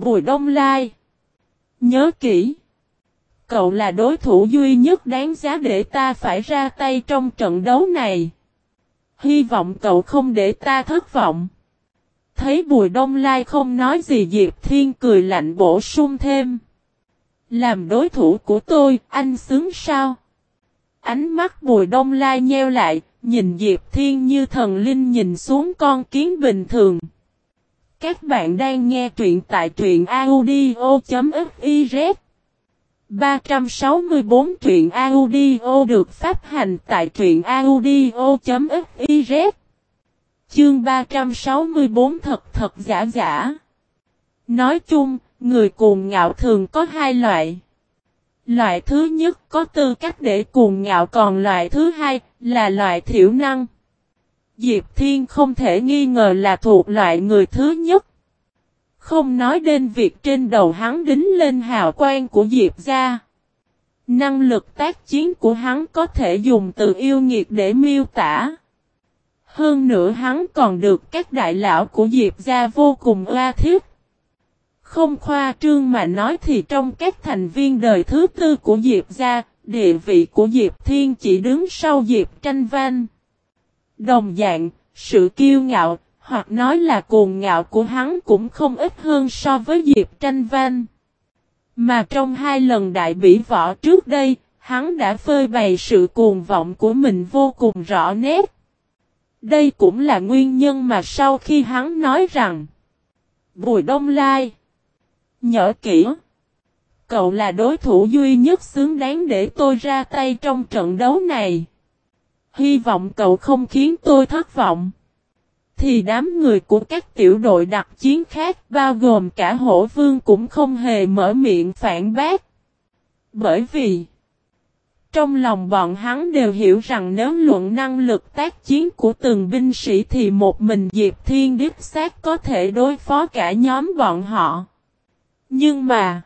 Bùi Đông Lai. Nhớ kỹ. Cậu là đối thủ duy nhất đáng giá để ta phải ra tay trong trận đấu này. Hy vọng cậu không để ta thất vọng. Thấy Bùi Đông Lai không nói gì Diệp Thiên cười lạnh bổ sung thêm. Làm đối thủ của tôi, anh xứng sao? Ánh mắt Bùi Đông Lai nheo lại, nhìn Diệp Thiên như thần linh nhìn xuống con kiến bình thường. Các bạn đang nghe truyện tại truyện audio.fiz 364 truyện audio được phát hành tại truyện audio.fiz Chương 364 thật thật giả giả Nói chung, người cuồng ngạo thường có hai loại. Loại thứ nhất có tư cách để cuồng ngạo còn loại thứ hai là loại thiểu năng. Diệp Thiên không thể nghi ngờ là thuộc loại người thứ nhất. Không nói đến việc trên đầu hắn đính lên hào quang của Diệp gia. Năng lực tác chiến của hắn có thể dùng từ yêu nghiệt để miêu tả. Hơn nữa hắn còn được các đại lão của Diệp gia vô cùng oa thiết. Không khoa trương mà nói thì trong các thành viên đời thứ tư của Diệp gia, địa vị của Diệp Thiên chỉ đứng sau Diệp Tranh Văn. Đồng dạng, sự kiêu ngạo, hoặc nói là cuồng ngạo của hắn cũng không ít hơn so với Diệp Tranh Văn. Mà trong hai lần đại bỉ võ trước đây, hắn đã phơi bày sự cuồng vọng của mình vô cùng rõ nét. Đây cũng là nguyên nhân mà sau khi hắn nói rằng Bùi Đông Lai Nhỡ kỹ Cậu là đối thủ duy nhất xứng đáng để tôi ra tay trong trận đấu này. Hy vọng cậu không khiến tôi thất vọng. Thì đám người của các tiểu đội đặc chiến khác bao gồm cả hổ vương cũng không hề mở miệng phản bác. Bởi vì trong lòng bọn hắn đều hiểu rằng nếu luận năng lực tác chiến của từng binh sĩ thì một mình Diệp Thiên Điếp sát có thể đối phó cả nhóm bọn họ. Nhưng mà,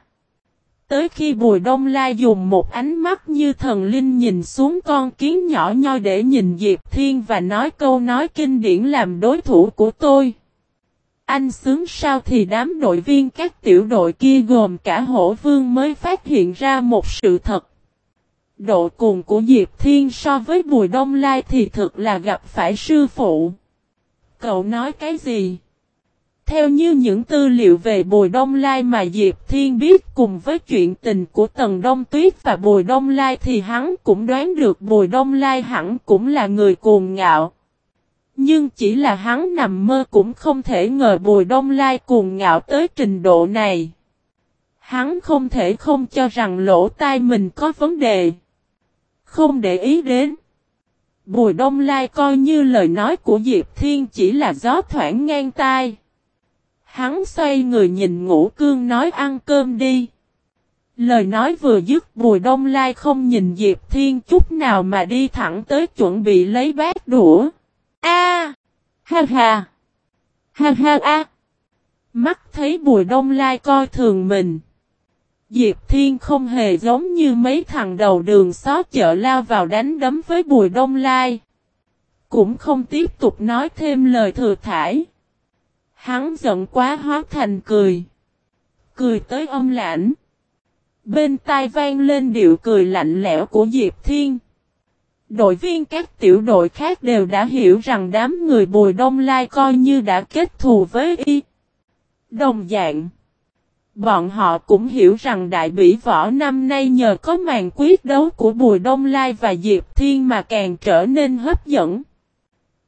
tới khi Bùi Đông Lai dùng một ánh mắt như thần linh nhìn xuống con kiến nhỏ nhoi để nhìn Diệp Thiên và nói câu nói kinh điển làm đối thủ của tôi. Anh xứng sao thì đám đội viên các tiểu đội kia gồm cả hổ vương mới phát hiện ra một sự thật. Độ cùng của Diệp Thiên so với Bùi Đông Lai thì thực là gặp phải sư phụ. Cậu nói cái gì? Theo như những tư liệu về Bùi Đông Lai mà Diệp Thiên biết cùng với chuyện tình của Tần Đông Tuyết và Bùi Đông Lai thì hắn cũng đoán được Bùi Đông Lai hẳn cũng là người cuồng ngạo. Nhưng chỉ là hắn nằm mơ cũng không thể ngờ Bùi Đông Lai cuồng ngạo tới trình độ này. Hắn không thể không cho rằng lỗ tai mình có vấn đề. Không để ý đến. Bùi Đông Lai coi như lời nói của Diệp Thiên chỉ là gió thoảng ngang tai. Hắn xoay người nhìn ngũ cương nói ăn cơm đi. Lời nói vừa dứt, Bùi Đông Lai không nhìn Diệp Thiên chút nào mà đi thẳng tới chuẩn bị lấy bát đũa. A! Ha ha! Ha ha a! Mắt thấy Bùi Đông Lai coi thường mình. Diệp Thiên không hề giống như mấy thằng đầu đường xó chợ lao vào đánh đấm với Bùi Đông Lai. Cũng không tiếp tục nói thêm lời thừa thải. Hắn giận quá hóa thành cười. Cười tới âm lãnh. Bên tai vang lên điệu cười lạnh lẽo của Diệp Thiên. Đội viên các tiểu đội khác đều đã hiểu rằng đám người Bùi Đông Lai coi như đã kết thù với y. Đồng dạng. Bọn họ cũng hiểu rằng đại bỉ võ năm nay nhờ có màn quyết đấu của Bùi Đông Lai và Diệp Thiên mà càng trở nên hấp dẫn.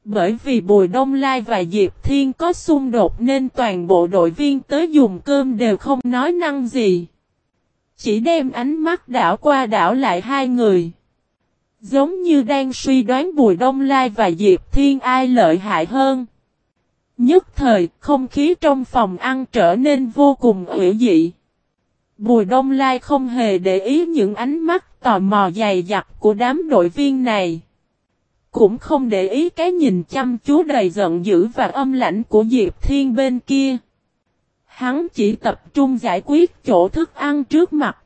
Bởi vì Bùi Đông Lai và Diệp Thiên có xung đột nên toàn bộ đội viên tới dùng cơm đều không nói năng gì. Chỉ đem ánh mắt đảo qua đảo lại hai người. Giống như đang suy đoán Bùi Đông Lai và Diệp Thiên ai lợi hại hơn. Nhất thời, không khí trong phòng ăn trở nên vô cùng ủy dị. Bùi Đông Lai không hề để ý những ánh mắt tò mò dày dặt của đám đội viên này. Cũng không để ý cái nhìn chăm chú đầy giận dữ và âm lãnh của Diệp Thiên bên kia. Hắn chỉ tập trung giải quyết chỗ thức ăn trước mặt.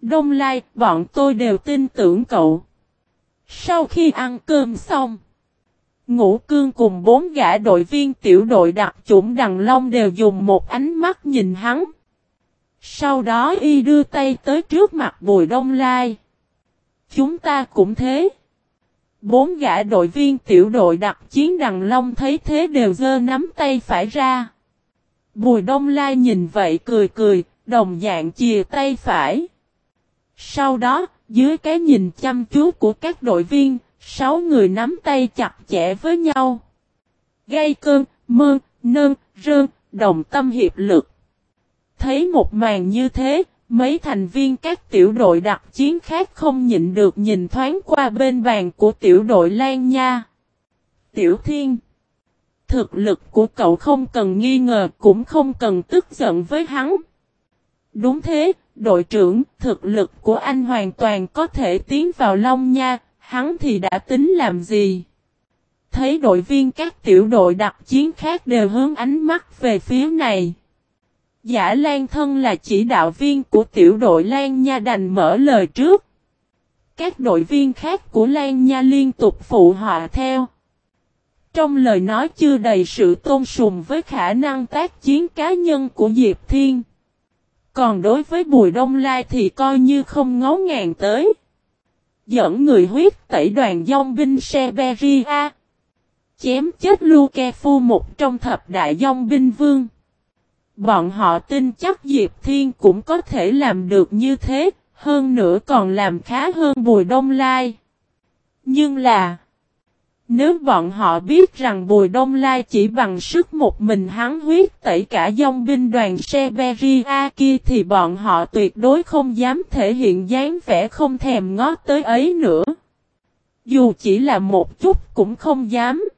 Đông Lai, bọn tôi đều tin tưởng cậu. Sau khi ăn cơm xong, Ngũ cương cùng bốn gã đội viên tiểu đội đặc chủng đằng long đều dùng một ánh mắt nhìn hắn. Sau đó y đưa tay tới trước mặt bùi đông lai. Chúng ta cũng thế. Bốn gã đội viên tiểu đội đặc chiến đằng long thấy thế đều dơ nắm tay phải ra. Bùi đông lai nhìn vậy cười cười, đồng dạng chìa tay phải. Sau đó, dưới cái nhìn chăm chú của các đội viên, sáu người nắm tay chặt chẽ với nhau. Gây cơn, mơn, nơn, rơn, đồng tâm hiệp lực. Thấy một màn như thế, mấy thành viên các tiểu đội đặc chiến khác không nhịn được nhìn thoáng qua bên bàn của tiểu đội Lan Nha. Tiểu Thiên Thực lực của cậu không cần nghi ngờ cũng không cần tức giận với hắn. Đúng thế, đội trưởng, thực lực của anh hoàn toàn có thể tiến vào Long Nha, hắn thì đã tính làm gì? Thấy đội viên các tiểu đội đặc chiến khác đều hướng ánh mắt về phía này. Giả Lan Thân là chỉ đạo viên của tiểu đội Lan Nha đành mở lời trước. Các đội viên khác của Lan Nha liên tục phụ họa theo. Trong lời nói chưa đầy sự tôn sùng với khả năng tác chiến cá nhân của Diệp Thiên. Còn đối với Bùi Đông Lai thì coi như không ngó ngàng tới. Dẫn người huyết tẩy đoàn dông binh Seberia. Chém chết Luke Phu một trong thập đại dông binh vương. Bọn họ tin chắc Diệp Thiên cũng có thể làm được như thế, hơn nữa còn làm khá hơn Bùi Đông Lai. Nhưng là, nếu bọn họ biết rằng Bùi Đông Lai chỉ bằng sức một mình hắn huyết tẩy cả dòng binh đoàn Seberia kia thì bọn họ tuyệt đối không dám thể hiện dáng vẻ không thèm ngó tới ấy nữa. Dù chỉ là một chút cũng không dám.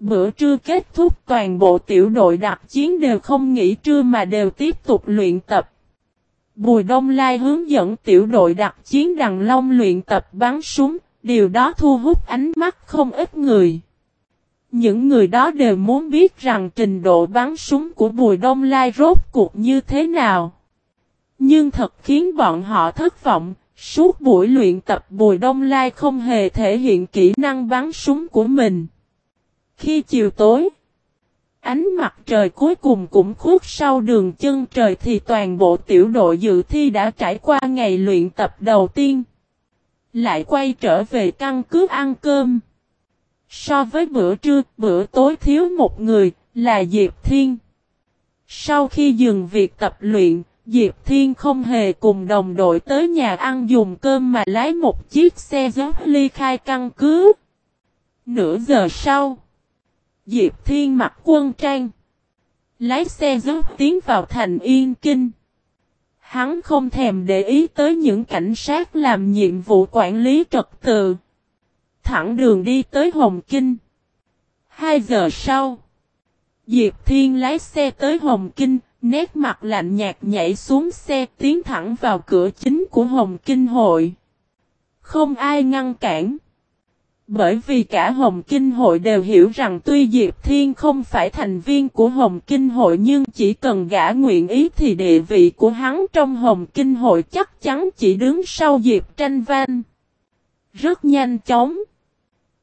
Bữa trưa kết thúc toàn bộ tiểu đội đặc chiến đều không nghỉ trưa mà đều tiếp tục luyện tập. Bùi Đông Lai hướng dẫn tiểu đội đặc chiến Đằng Long luyện tập bắn súng, điều đó thu hút ánh mắt không ít người. Những người đó đều muốn biết rằng trình độ bắn súng của Bùi Đông Lai rốt cuộc như thế nào. Nhưng thật khiến bọn họ thất vọng, suốt buổi luyện tập Bùi Đông Lai không hề thể hiện kỹ năng bắn súng của mình. Khi chiều tối, ánh mặt trời cuối cùng cũng khuất sau đường chân trời thì toàn bộ tiểu đội dự thi đã trải qua ngày luyện tập đầu tiên. Lại quay trở về căn cứ ăn cơm. So với bữa trưa, bữa tối thiếu một người, là Diệp Thiên. Sau khi dừng việc tập luyện, Diệp Thiên không hề cùng đồng đội tới nhà ăn dùng cơm mà lái một chiếc xe gió ly khai căn cứ. Nửa giờ sau, Diệp Thiên mặc quân trang. Lái xe giúp tiến vào thành Yên Kinh. Hắn không thèm để ý tới những cảnh sát làm nhiệm vụ quản lý trật tự. Thẳng đường đi tới Hồng Kinh. Hai giờ sau, Diệp Thiên lái xe tới Hồng Kinh, nét mặt lạnh nhạt nhảy xuống xe tiến thẳng vào cửa chính của Hồng Kinh hội. Không ai ngăn cản. Bởi vì cả Hồng Kinh hội đều hiểu rằng tuy Diệp Thiên không phải thành viên của Hồng Kinh hội nhưng chỉ cần gã nguyện ý thì địa vị của hắn trong Hồng Kinh hội chắc chắn chỉ đứng sau Diệp Tranh Văn. Rất nhanh chóng.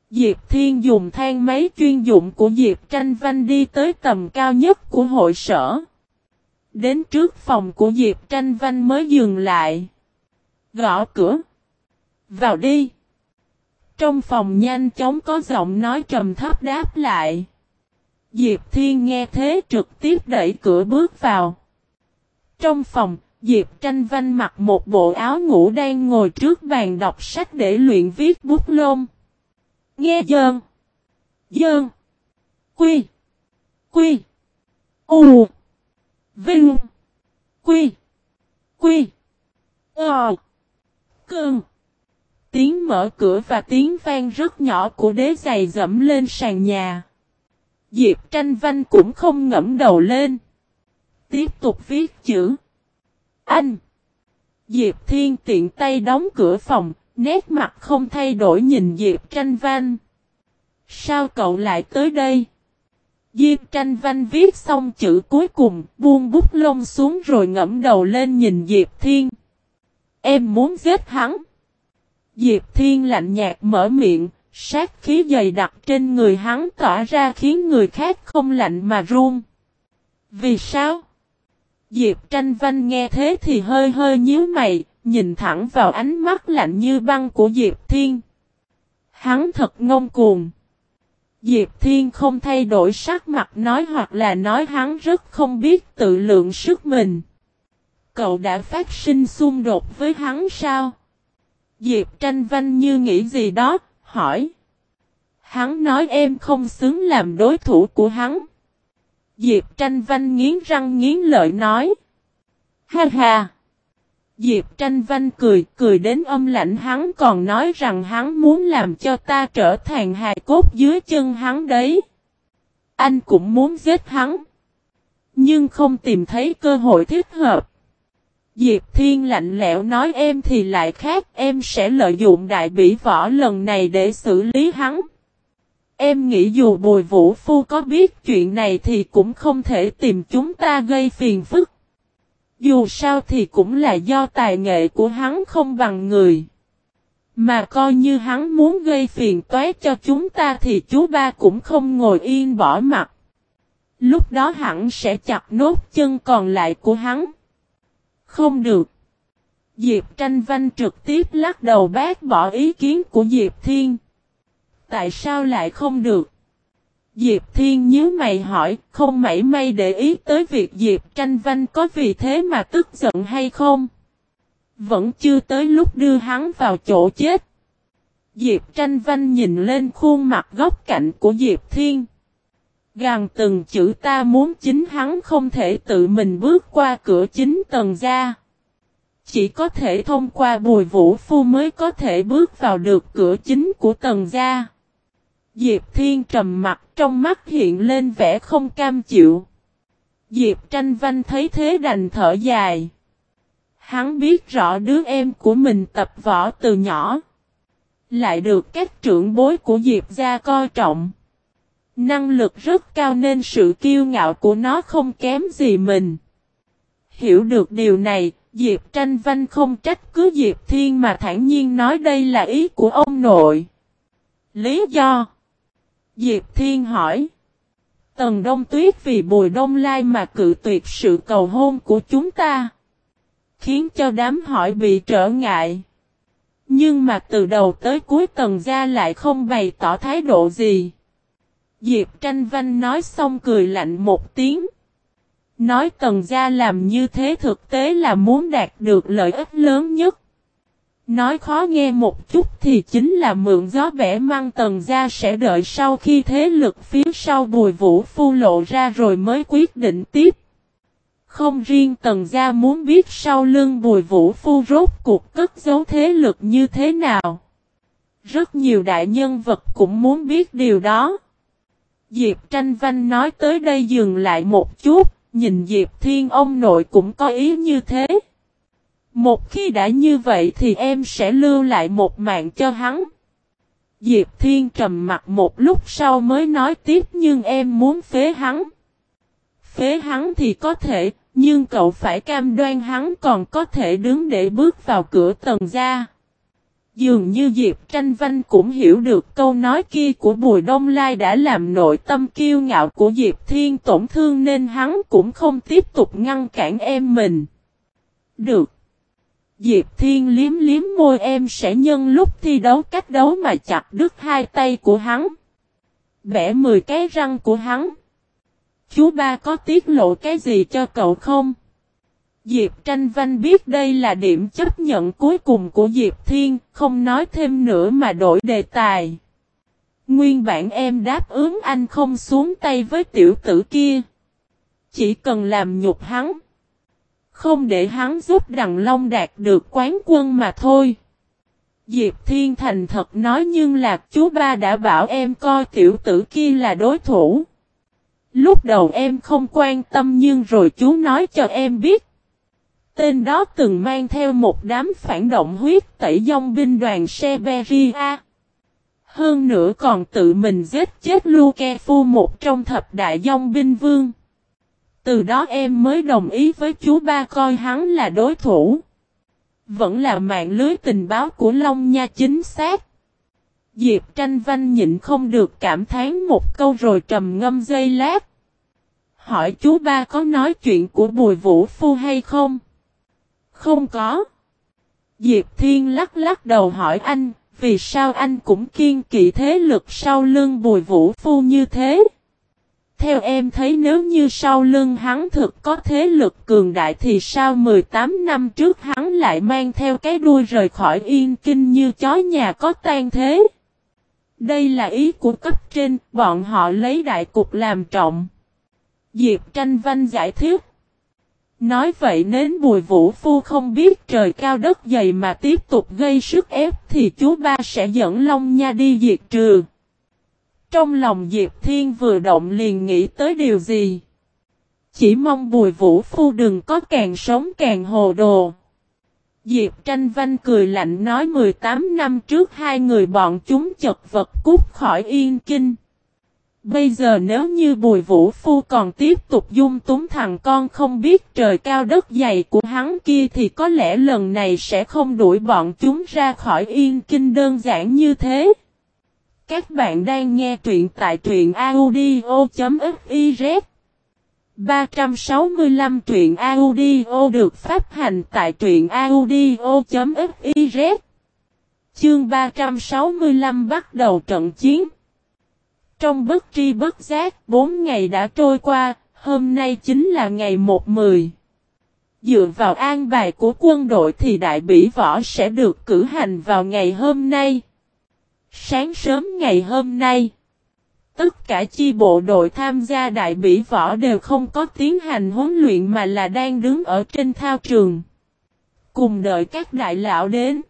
Diệp Thiên dùng thang máy chuyên dụng của Diệp Tranh Văn đi tới tầm cao nhất của hội sở. Đến trước phòng của Diệp Tranh Văn mới dừng lại. Gõ cửa. Vào đi. Trong phòng nhanh chóng có giọng nói trầm thấp đáp lại. Diệp Thiên nghe thế trực tiếp đẩy cửa bước vào. Trong phòng, Diệp Tranh Văn mặc một bộ áo ngủ đang ngồi trước bàn đọc sách để luyện viết bút lông. Nghe dơn. Dơn. Quy. Quy. U. Vinh. Quy. Quy. Ờ. cường Tiếng mở cửa và tiếng vang rất nhỏ của đế giày dẫm lên sàn nhà. Diệp tranh văn cũng không ngẫm đầu lên. Tiếp tục viết chữ. Anh. Diệp thiên tiện tay đóng cửa phòng, nét mặt không thay đổi nhìn Diệp tranh văn. Sao cậu lại tới đây? Diệp tranh văn viết xong chữ cuối cùng, buông bút lông xuống rồi ngẫm đầu lên nhìn Diệp thiên. Em muốn giết hắn. Diệp Thiên lạnh nhạt mở miệng, Sát khí dày đặc trên người hắn tỏa ra khiến người khác không lạnh mà run. Vì sao? Diệp tranh Văn nghe thế thì hơi hơi nhíu mày, nhìn thẳng vào ánh mắt lạnh như băng của Diệp Thiên. Hắn thật ngông cuồng. Diệp Thiên không thay đổi sắc mặt nói hoặc là nói hắn rất không biết tự lượng sức mình. Cậu đã phát sinh xung đột với hắn sao? Diệp tranh vanh như nghĩ gì đó, hỏi. Hắn nói em không xứng làm đối thủ của hắn. Diệp tranh vanh nghiến răng nghiến lợi nói. Ha ha! Diệp tranh vanh cười, cười đến âm lạnh hắn còn nói rằng hắn muốn làm cho ta trở thành hài cốt dưới chân hắn đấy. Anh cũng muốn giết hắn. Nhưng không tìm thấy cơ hội thích hợp. Diệp Thiên lạnh lẽo nói em thì lại khác, em sẽ lợi dụng đại bỉ võ lần này để xử lý hắn. Em nghĩ dù Bùi Vũ Phu có biết chuyện này thì cũng không thể tìm chúng ta gây phiền phức. Dù sao thì cũng là do tài nghệ của hắn không bằng người. Mà coi như hắn muốn gây phiền toái cho chúng ta thì chú ba cũng không ngồi yên bỏ mặt. Lúc đó hẳn sẽ chặt nốt chân còn lại của hắn. Không được. Diệp tranh văn trực tiếp lắc đầu bác bỏ ý kiến của Diệp Thiên. Tại sao lại không được? Diệp Thiên nhớ mày hỏi, không mảy may để ý tới việc Diệp tranh văn có vì thế mà tức giận hay không? Vẫn chưa tới lúc đưa hắn vào chỗ chết. Diệp tranh văn nhìn lên khuôn mặt góc cạnh của Diệp Thiên. Gàng từng chữ ta muốn chính hắn không thể tự mình bước qua cửa chính tầng ra. Chỉ có thể thông qua bùi vũ phu mới có thể bước vào được cửa chính của tầng gia. Diệp Thiên trầm mặt, trong mắt hiện lên vẻ không cam chịu. Diệp tranh văn thấy thế đành thở dài. Hắn biết rõ đứa em của mình tập võ từ nhỏ. Lại được các trưởng bối của Diệp gia coi trọng. Năng lực rất cao nên sự kiêu ngạo của nó không kém gì mình. Hiểu được điều này, Diệp tranh văn không trách cứ Diệp Thiên mà thản nhiên nói đây là ý của ông nội. Lý do Diệp Thiên hỏi. Tần Đông Tuyết vì Bùi Đông Lai mà cự tuyệt sự cầu hôn của chúng ta. Khiến cho đám hỏi bị trở ngại. Nhưng mà từ đầu tới cuối tần gia lại không bày tỏ thái độ gì. Diệp tranh vanh nói xong cười lạnh một tiếng. Nói tần gia làm như thế thực tế là muốn đạt được lợi ích lớn nhất. Nói khó nghe một chút thì chính là mượn gió bẻ măng tần gia sẽ đợi sau khi thế lực phía sau bùi vũ phu lộ ra rồi mới quyết định tiếp. Không riêng tần gia muốn biết sau lưng bùi vũ phu rốt cuộc cất giấu thế lực như thế nào. Rất nhiều đại nhân vật cũng muốn biết điều đó. Diệp tranh Văn nói tới đây dừng lại một chút, nhìn Diệp thiên ông nội cũng có ý như thế. Một khi đã như vậy thì em sẽ lưu lại một mạng cho hắn. Diệp Thiên trầm mặt một lúc sau mới nói tiếp nhưng em muốn phế hắn. Phế hắn thì có thể, nhưng cậu phải cam đoan hắn còn có thể đứng để bước vào cửa tầng ra. Dường như Diệp Tranh Vanh cũng hiểu được câu nói kia của Bùi Đông Lai đã làm nội tâm kiêu ngạo của Diệp Thiên tổn thương nên hắn cũng không tiếp tục ngăn cản em mình. Được. Diệp Thiên liếm liếm môi em sẽ nhân lúc thi đấu cách đấu mà chặt đứt hai tay của hắn. Bẻ 10 cái răng của hắn. Chú ba có tiết lộ cái gì cho cậu không? Diệp Tranh Văn biết đây là điểm chấp nhận cuối cùng của Diệp Thiên, không nói thêm nữa mà đổi đề tài. Nguyên bản em đáp ứng anh không xuống tay với tiểu tử kia. Chỉ cần làm nhục hắn. Không để hắn giúp Đằng Long đạt được quán quân mà thôi. Diệp Thiên thành thật nói nhưng lạc chú ba đã bảo em coi tiểu tử kia là đối thủ. Lúc đầu em không quan tâm nhưng rồi chú nói cho em biết. Tên đó từng mang theo một đám phản động huyết tẩy dòng binh đoàn Siberia. Hơn nữa còn tự mình giết chết Luke một trong thập đại dòng binh vương. Từ đó em mới đồng ý với chú ba coi hắn là đối thủ. Vẫn là mạng lưới tình báo của Long Nha chính xác. Diệp tranh văn nhịn không được cảm thán một câu rồi trầm ngâm dây lát. Hỏi chú ba có nói chuyện của bùi vũ phu hay không? Không có. Diệp Thiên lắc lắc đầu hỏi anh, vì sao anh cũng kiên kỵ thế lực sau lưng bùi vũ phu như thế? Theo em thấy nếu như sau lưng hắn thực có thế lực cường đại thì sao 18 năm trước hắn lại mang theo cái đuôi rời khỏi yên kinh như chó nhà có tan thế? Đây là ý của cấp trên, bọn họ lấy đại cục làm trọng. Diệp tranh văn giải thích. Nói vậy nếu bùi vũ phu không biết trời cao đất dày mà tiếp tục gây sức ép thì chú ba sẽ dẫn Long Nha đi diệt trừ. Trong lòng Diệp Thiên vừa động liền nghĩ tới điều gì. Chỉ mong bùi vũ phu đừng có càng sống càng hồ đồ. Diệp tranh văn cười lạnh nói 18 năm trước hai người bọn chúng chật vật cút khỏi yên kinh. Bây giờ nếu như bùi vũ phu còn tiếp tục dung túng thằng con không biết trời cao đất dày của hắn kia thì có lẽ lần này sẽ không đuổi bọn chúng ra khỏi yên kinh đơn giản như thế. Các bạn đang nghe truyện tại truyện audio.fiz 365 truyện audio được phát hành tại truyện audio.fiz Chương 365 bắt đầu trận chiến trong bất tri bất giác, bốn ngày đã trôi qua, hôm nay chính là ngày một mười. Dựa vào an bài của quân đội thì đại bỉ võ sẽ được cử hành vào ngày hôm nay. Sáng sớm ngày hôm nay, tất cả chi bộ đội tham gia đại bỉ võ đều không có tiến hành huấn luyện mà là đang đứng ở trên thao trường. Cùng đợi các đại lão đến.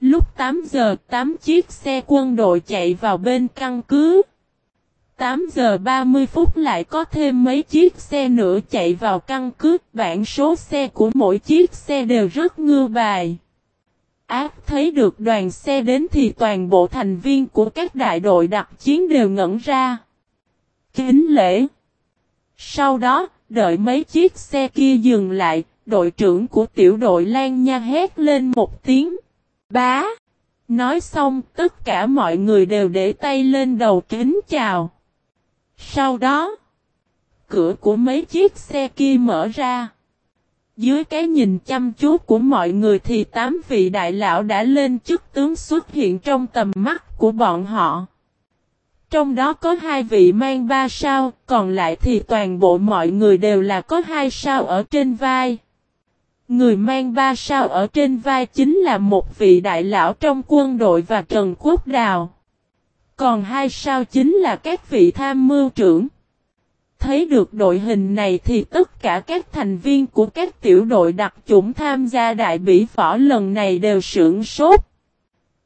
Lúc 8 giờ 8 chiếc xe quân đội chạy vào bên căn cứ. 8 giờ 30 phút lại có thêm mấy chiếc xe nữa chạy vào căn cứ, bản số xe của mỗi chiếc xe đều rất ngư bài. Ác thấy được đoàn xe đến thì toàn bộ thành viên của các đại đội đặc chiến đều ngẩn ra. Kính lễ. Sau đó, đợi mấy chiếc xe kia dừng lại, đội trưởng của tiểu đội Lan Nha hét lên một tiếng. Bá! Nói xong, tất cả mọi người đều để tay lên đầu kính chào. Sau đó, cửa của mấy chiếc xe kia mở ra. Dưới cái nhìn chăm chú của mọi người thì tám vị đại lão đã lên chức tướng xuất hiện trong tầm mắt của bọn họ. Trong đó có hai vị mang ba sao, còn lại thì toàn bộ mọi người đều là có hai sao ở trên vai. Người mang ba sao ở trên vai chính là một vị đại lão trong quân đội và Trần Quốc Đào. Còn hai sao chính là các vị tham mưu trưởng. Thấy được đội hình này thì tất cả các thành viên của các tiểu đội đặc chủng tham gia đại bỉ võ lần này đều sưởng sốt.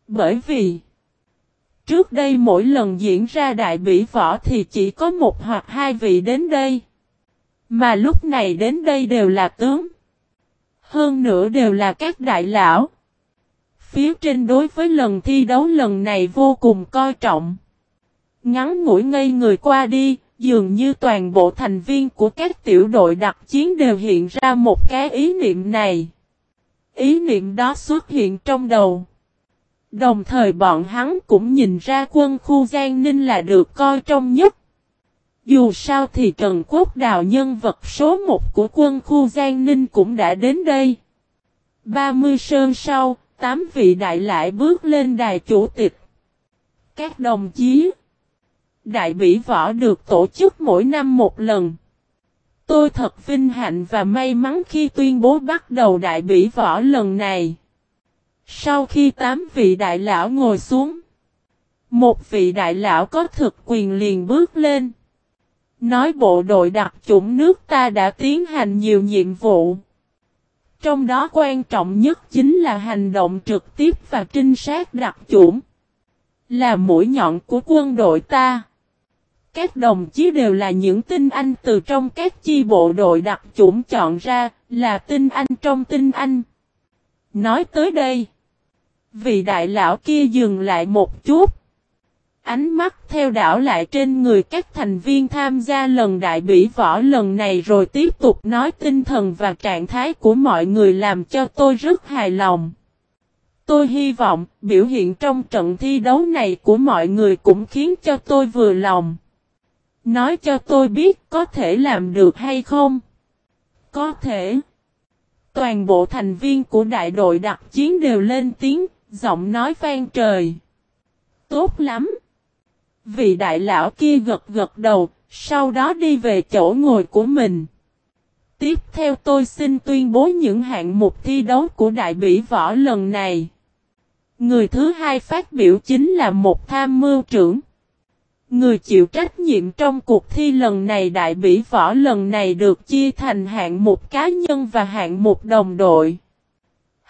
Bởi vì, Trước đây mỗi lần diễn ra đại bỉ võ thì chỉ có một hoặc hai vị đến đây. Mà lúc này đến đây đều là tướng. Hơn nữa đều là các đại lão. Phía trên đối với lần thi đấu lần này vô cùng coi trọng. Ngắn ngủi ngây người qua đi, dường như toàn bộ thành viên của các tiểu đội đặc chiến đều hiện ra một cái ý niệm này. Ý niệm đó xuất hiện trong đầu. Đồng thời bọn hắn cũng nhìn ra quân khu Giang Ninh là được coi trong nhất. Dù sao thì Trần Quốc Đào nhân vật số 1 của quân khu Giang Ninh cũng đã đến đây. 30 sơn sau, tám vị đại lại bước lên đài chủ tịch. Các đồng chí Đại bỉ võ được tổ chức mỗi năm một lần. Tôi thật vinh hạnh và may mắn khi tuyên bố bắt đầu đại bỉ võ lần này. Sau khi tám vị đại lão ngồi xuống, một vị đại lão có thực quyền liền bước lên. Nói bộ đội đặc chủng nước ta đã tiến hành nhiều nhiệm vụ. Trong đó quan trọng nhất chính là hành động trực tiếp và trinh sát đặc chủng. Là mũi nhọn của quân đội ta. Các đồng chí đều là những tinh anh từ trong các chi bộ đội đặc chủng chọn ra, là tinh anh trong tinh anh. Nói tới đây, vị đại lão kia dừng lại một chút. Ánh mắt theo đảo lại trên người các thành viên tham gia lần đại bỉ võ lần này rồi tiếp tục nói tinh thần và trạng thái của mọi người làm cho tôi rất hài lòng. Tôi hy vọng biểu hiện trong trận thi đấu này của mọi người cũng khiến cho tôi vừa lòng. Nói cho tôi biết có thể làm được hay không? Có thể. Toàn bộ thành viên của đại đội đặc chiến đều lên tiếng, giọng nói vang trời. Tốt lắm. Vị đại lão kia gật gật đầu, sau đó đi về chỗ ngồi của mình. Tiếp theo tôi xin tuyên bố những hạng mục thi đấu của đại bỉ võ lần này. Người thứ hai phát biểu chính là một tham mưu trưởng. Người chịu trách nhiệm trong cuộc thi lần này đại bỉ võ lần này được chia thành hạng mục cá nhân và hạng mục đồng đội.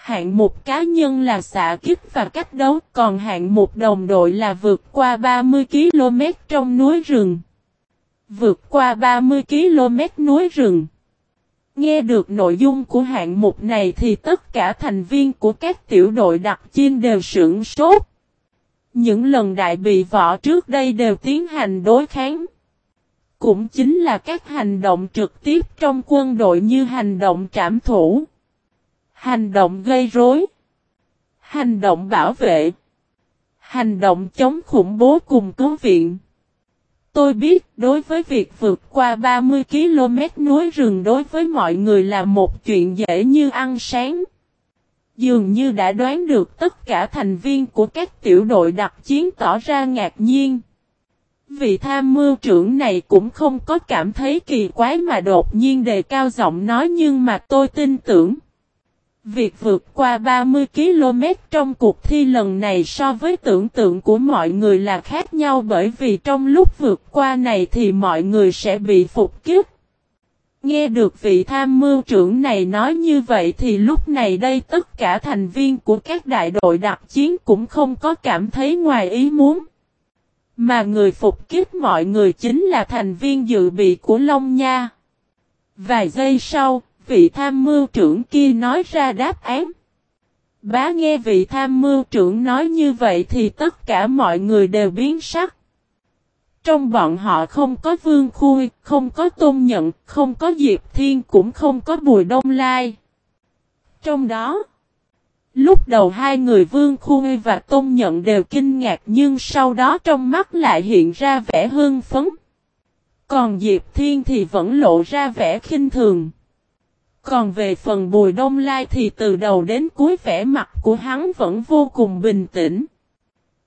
Hạng mục cá nhân là xạ kích và cách đấu, còn hạng mục đồng đội là vượt qua 30 km trong núi rừng. Vượt qua 30 km núi rừng. Nghe được nội dung của hạng mục này thì tất cả thành viên của các tiểu đội đặc chinh đều sửng sốt. Những lần đại bị võ trước đây đều tiến hành đối kháng. Cũng chính là các hành động trực tiếp trong quân đội như hành động trảm thủ, hành động gây rối, hành động bảo vệ, hành động chống khủng bố cùng cứu viện. Tôi biết đối với việc vượt qua 30 km núi rừng đối với mọi người là một chuyện dễ như ăn sáng. Dường như đã đoán được tất cả thành viên của các tiểu đội đặc chiến tỏ ra ngạc nhiên. Vị tham mưu trưởng này cũng không có cảm thấy kỳ quái mà đột nhiên đề cao giọng nói nhưng mà tôi tin tưởng. Việc vượt qua 30 km trong cuộc thi lần này so với tưởng tượng của mọi người là khác nhau bởi vì trong lúc vượt qua này thì mọi người sẽ bị phục kích. Nghe được vị tham mưu trưởng này nói như vậy thì lúc này đây tất cả thành viên của các đại đội đặc chiến cũng không có cảm thấy ngoài ý muốn. Mà người phục kích mọi người chính là thành viên dự bị của Long Nha. Vài giây sau, vị tham mưu trưởng kia nói ra đáp án. Bá nghe vị tham mưu trưởng nói như vậy thì tất cả mọi người đều biến sắc. Trong bọn họ không có Vương Khui, không có Tôn Nhận, không có Diệp Thiên cũng không có Bùi Đông Lai. Trong đó, lúc đầu hai người Vương Khui và Tôn Nhận đều kinh ngạc nhưng sau đó trong mắt lại hiện ra vẻ hưng phấn. Còn Diệp Thiên thì vẫn lộ ra vẻ khinh thường. Còn về phần Bùi Đông Lai thì từ đầu đến cuối vẻ mặt của hắn vẫn vô cùng bình tĩnh.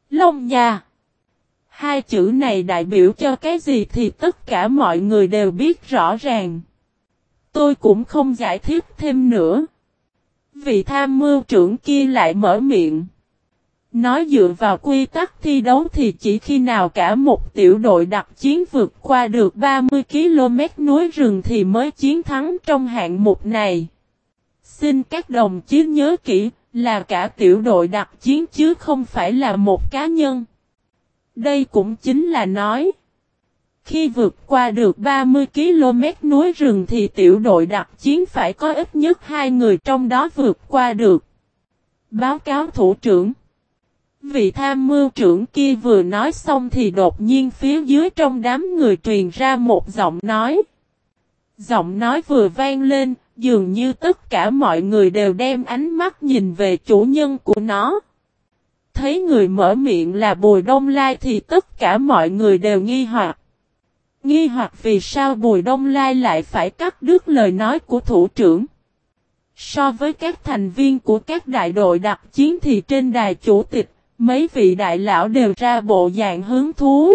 Long nhà Hai chữ này đại biểu cho cái gì thì tất cả mọi người đều biết rõ ràng. Tôi cũng không giải thích thêm nữa. Vị tham mưu trưởng kia lại mở miệng. Nói dựa vào quy tắc thi đấu thì chỉ khi nào cả một tiểu đội đặc chiến vượt qua được 30 km núi rừng thì mới chiến thắng trong hạng mục này. Xin các đồng chí nhớ kỹ là cả tiểu đội đặc chiến chứ không phải là một cá nhân. Đây cũng chính là nói. Khi vượt qua được 30 km núi rừng thì tiểu đội đặc chiến phải có ít nhất hai người trong đó vượt qua được. Báo cáo thủ trưởng. Vị tham mưu trưởng kia vừa nói xong thì đột nhiên phía dưới trong đám người truyền ra một giọng nói. Giọng nói vừa vang lên, dường như tất cả mọi người đều đem ánh mắt nhìn về chủ nhân của nó thấy người mở miệng là Bùi Đông Lai thì tất cả mọi người đều nghi hoặc. Nghi hoặc vì sao Bùi Đông Lai lại phải cắt đứt lời nói của thủ trưởng. So với các thành viên của các đại đội đặc chiến thì trên đài chủ tịch, mấy vị đại lão đều ra bộ dạng hứng thú.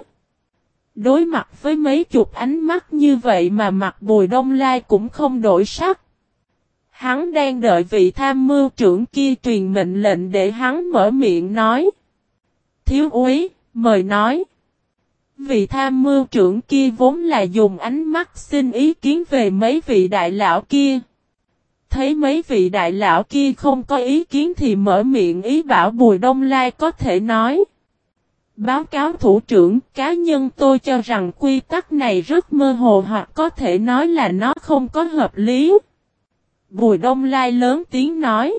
Đối mặt với mấy chục ánh mắt như vậy mà mặt Bùi Đông Lai cũng không đổi sắc. Hắn đang đợi vị tham mưu trưởng kia truyền mệnh lệnh để hắn mở miệng nói. Thiếu úy, mời nói. Vị tham mưu trưởng kia vốn là dùng ánh mắt xin ý kiến về mấy vị đại lão kia. Thấy mấy vị đại lão kia không có ý kiến thì mở miệng ý bảo Bùi Đông Lai có thể nói. Báo cáo thủ trưởng, cá nhân tôi cho rằng quy tắc này rất mơ hồ hoặc có thể nói là nó không có hợp lý. Bùi Đông Lai lớn tiếng nói.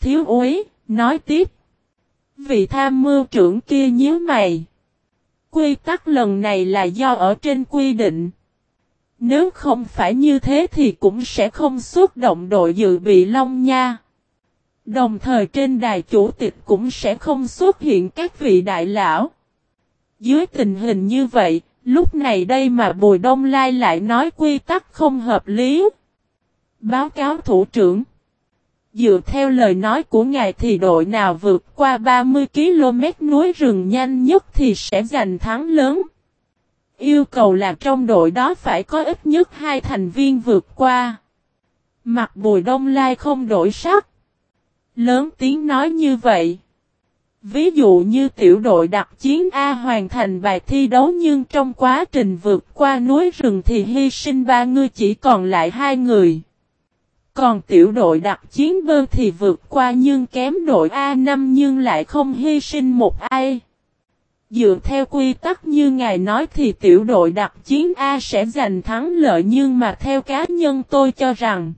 Thiếu úy, nói tiếp. Vị tham mưu trưởng kia nhíu mày. Quy tắc lần này là do ở trên quy định. Nếu không phải như thế thì cũng sẽ không xuất động đội dự bị Long Nha. Đồng thời trên đài chủ tịch cũng sẽ không xuất hiện các vị đại lão. Dưới tình hình như vậy, lúc này đây mà Bùi Đông Lai lại nói quy tắc không hợp lý. Báo cáo thủ trưởng. Dựa theo lời nói của ngài thì đội nào vượt qua 30 km núi rừng nhanh nhất thì sẽ giành thắng lớn. Yêu cầu là trong đội đó phải có ít nhất hai thành viên vượt qua. Mặt bùi đông lai không đổi sắc. Lớn tiếng nói như vậy. Ví dụ như tiểu đội đặc chiến A hoàn thành bài thi đấu nhưng trong quá trình vượt qua núi rừng thì hy sinh ba người chỉ còn lại hai người. Còn tiểu đội đặc chiến B thì vượt qua nhưng kém đội A5 nhưng lại không hy sinh một ai. Dựa theo quy tắc như ngài nói thì tiểu đội đặc chiến A sẽ giành thắng lợi nhưng mà theo cá nhân tôi cho rằng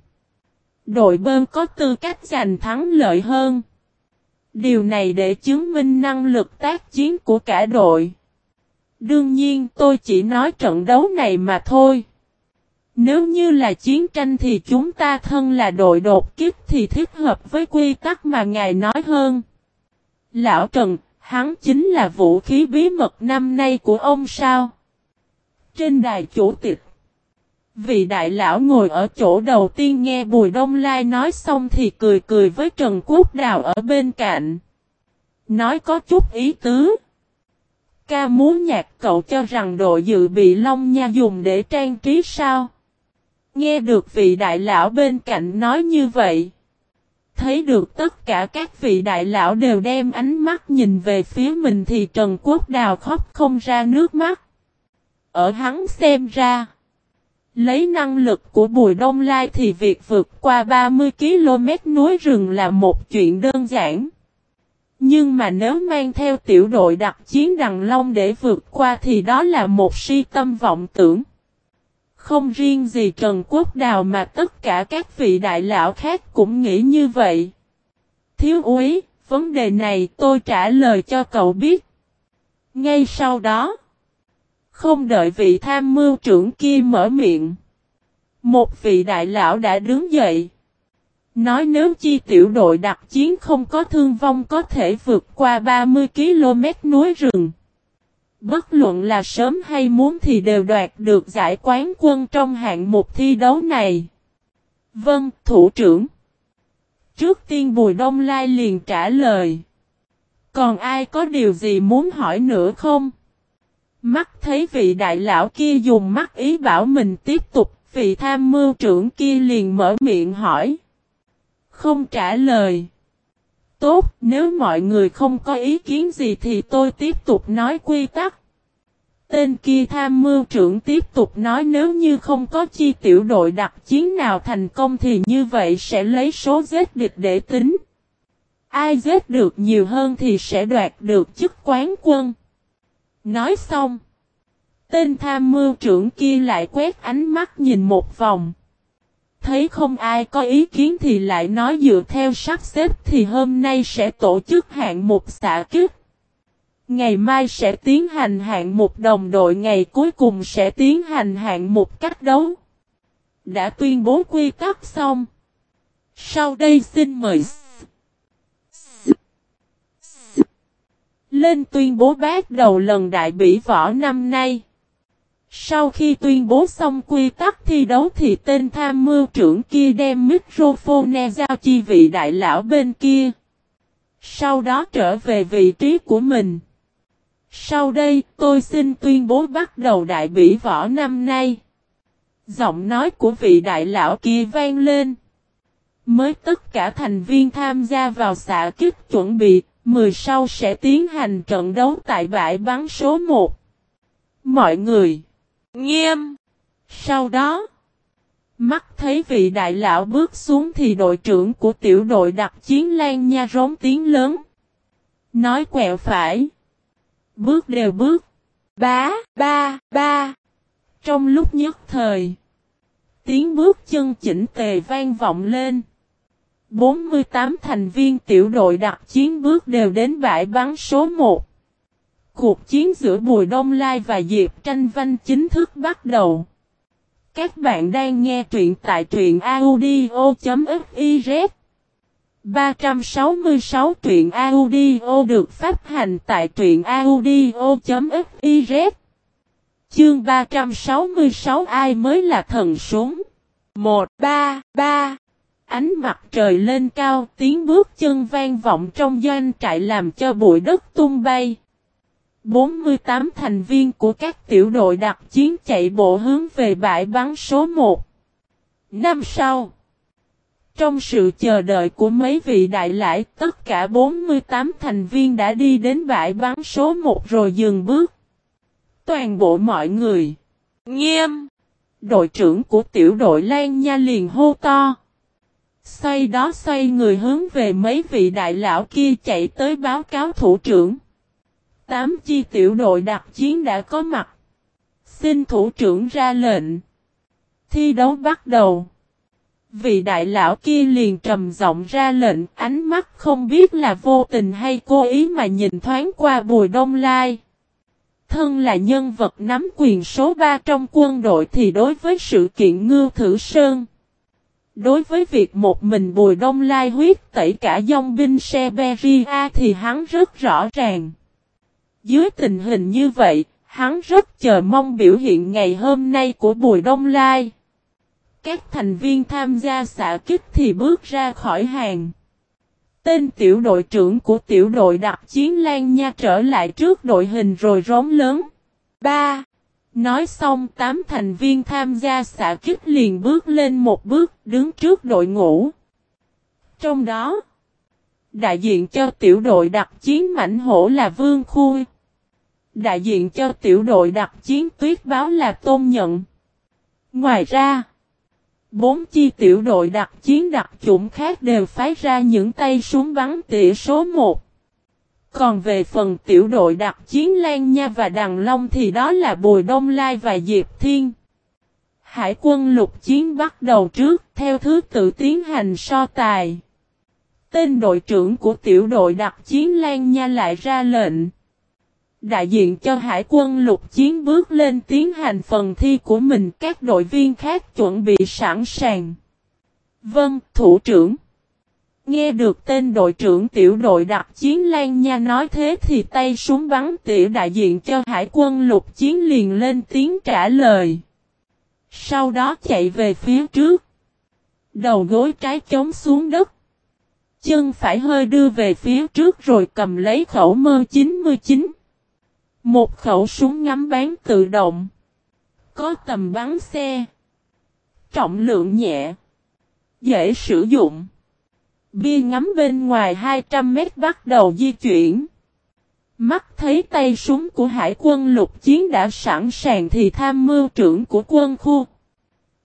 đội bơm có tư cách giành thắng lợi hơn. Điều này để chứng minh năng lực tác chiến của cả đội. Đương nhiên tôi chỉ nói trận đấu này mà thôi. Nếu như là chiến tranh thì chúng ta thân là đội đột kích thì thích hợp với quy tắc mà ngài nói hơn. Lão Trần, hắn chính là vũ khí bí mật năm nay của ông sao? Trên đài chủ tịch, vị đại lão ngồi ở chỗ đầu tiên nghe Bùi Đông Lai nói xong thì cười cười với Trần Quốc Đào ở bên cạnh. Nói có chút ý tứ. Ca muốn nhạc cậu cho rằng đội dự bị Long Nha dùng để trang trí sao? Nghe được vị đại lão bên cạnh nói như vậy. Thấy được tất cả các vị đại lão đều đem ánh mắt nhìn về phía mình thì Trần Quốc Đào khóc không ra nước mắt. Ở hắn xem ra. Lấy năng lực của Bùi Đông Lai thì việc vượt qua 30 km núi rừng là một chuyện đơn giản. Nhưng mà nếu mang theo tiểu đội đặc chiến Đằng Long để vượt qua thì đó là một si tâm vọng tưởng. Không riêng gì Trần Quốc Đào mà tất cả các vị đại lão khác cũng nghĩ như vậy. Thiếu úy, vấn đề này tôi trả lời cho cậu biết. Ngay sau đó, không đợi vị tham mưu trưởng kia mở miệng. Một vị đại lão đã đứng dậy. Nói nếu chi tiểu đội đặc chiến không có thương vong có thể vượt qua 30 km núi rừng. Bất luận là sớm hay muốn thì đều đoạt được giải quán quân trong hạng mục thi đấu này. Vâng, thủ trưởng. Trước tiên Bùi Đông Lai liền trả lời. Còn ai có điều gì muốn hỏi nữa không? Mắt thấy vị đại lão kia dùng mắt ý bảo mình tiếp tục, vị tham mưu trưởng kia liền mở miệng hỏi. Không trả lời. Tốt, nếu mọi người không có ý kiến gì thì tôi tiếp tục nói quy tắc. Tên kia tham mưu trưởng tiếp tục nói nếu như không có chi tiểu đội đặc chiến nào thành công thì như vậy sẽ lấy số giết địch để tính. Ai giết được nhiều hơn thì sẽ đoạt được chức quán quân. Nói xong. Tên tham mưu trưởng kia lại quét ánh mắt nhìn một vòng. Thấy không ai có ý kiến thì lại nói dựa theo sắp xếp thì hôm nay sẽ tổ chức hạng mục xạ kích. Ngày mai sẽ tiến hành hạng mục đồng đội, ngày cuối cùng sẽ tiến hành hạng mục cách đấu. Đã tuyên bố quy tắc xong. Sau đây xin mời lên tuyên bố bắt đầu lần đại bỉ võ năm nay. Sau khi tuyên bố xong quy tắc thi đấu thì tên tham mưu trưởng kia đem microphone e giao chi vị đại lão bên kia. Sau đó trở về vị trí của mình. Sau đây tôi xin tuyên bố bắt đầu đại bỉ võ năm nay. Giọng nói của vị đại lão kia vang lên. Mới tất cả thành viên tham gia vào xạ kích chuẩn bị, 10 sau sẽ tiến hành trận đấu tại bãi bắn số 1. Mọi người Nghiêm. Sau đó, mắt thấy vị đại lão bước xuống thì đội trưởng của tiểu đội đặc chiến Lan Nha rống tiếng lớn. Nói quẹo phải. Bước đều bước. Bá, ba, ba. Trong lúc nhất thời, tiếng bước chân chỉnh tề vang vọng lên. 48 thành viên tiểu đội đặc chiến bước đều đến bãi bắn số 1. Cuộc chiến giữa Bùi Đông Lai và Diệp Tranh Văn chính thức bắt đầu. Các bạn đang nghe truyện tại truyện audio.fiz 366 truyện audio được phát hành tại truyện audio.fiz Chương 366 ai mới là thần súng? 1 3 3 Ánh mặt trời lên cao, tiếng bước chân vang vọng trong doanh trại làm cho bụi đất tung bay. 48 thành viên của các tiểu đội đặc chiến chạy bộ hướng về bãi bắn số 1 Năm sau trong sự chờ đợi của mấy vị đại lãi, tất cả 48 thành viên đã đi đến bãi bắn số 1 rồi dừng bước. Toàn bộ mọi người. Nghiêm! Đội trưởng của tiểu đội Lan Nha liền hô to. Xoay đó xoay người hướng về mấy vị đại lão kia chạy tới báo cáo thủ trưởng. Tám chi tiểu đội đặc chiến đã có mặt. Xin thủ trưởng ra lệnh. Thi đấu bắt đầu. Vị đại lão kia liền trầm giọng ra lệnh, ánh mắt không biết là vô tình hay cố ý mà nhìn thoáng qua bùi đông lai. Thân là nhân vật nắm quyền số 3 trong quân đội thì đối với sự kiện ngư thử sơn. Đối với việc một mình bùi đông lai huyết tẩy cả dòng binh Seberia thì hắn rất rõ ràng. Dưới tình hình như vậy, hắn rất chờ mong biểu hiện ngày hôm nay của bùi đông lai. Các thành viên tham gia xạ kích thì bước ra khỏi hàng. Tên tiểu đội trưởng của tiểu đội đặc chiến Lan Nha trở lại trước đội hình rồi rống lớn. 3. Nói xong tám thành viên tham gia xạ kích liền bước lên một bước đứng trước đội ngũ. Trong đó, đại diện cho tiểu đội đặc chiến mảnh hổ là Vương Khui. Đại diện cho tiểu đội đặc chiến tuyết báo là Tôn Nhận. Ngoài ra, Bốn chi tiểu đội đặc chiến đặc chủng khác đều phái ra những tay súng bắn tỉa số 1. Còn về phần tiểu đội đặc chiến Lan Nha và Đằng Long thì đó là Bùi Đông Lai và Diệp Thiên. Hải quân lục chiến bắt đầu trước theo thứ tự tiến hành so tài. Tên đội trưởng của tiểu đội đặc chiến Lan Nha lại ra lệnh. Đại diện cho hải quân lục chiến bước lên tiến hành phần thi của mình các đội viên khác chuẩn bị sẵn sàng. Vâng, thủ trưởng. Nghe được tên đội trưởng tiểu đội đặc chiến Lan Nha nói thế thì tay súng bắn tỉa đại diện cho hải quân lục chiến liền lên tiếng trả lời. Sau đó chạy về phía trước. Đầu gối trái chống xuống đất. Chân phải hơi đưa về phía trước rồi cầm lấy khẩu mơ 99. Một khẩu súng ngắm bán tự động. Có tầm bắn xe. Trọng lượng nhẹ. Dễ sử dụng. Bia ngắm bên ngoài 200 mét bắt đầu di chuyển. Mắt thấy tay súng của hải quân lục chiến đã sẵn sàng thì tham mưu trưởng của quân khu.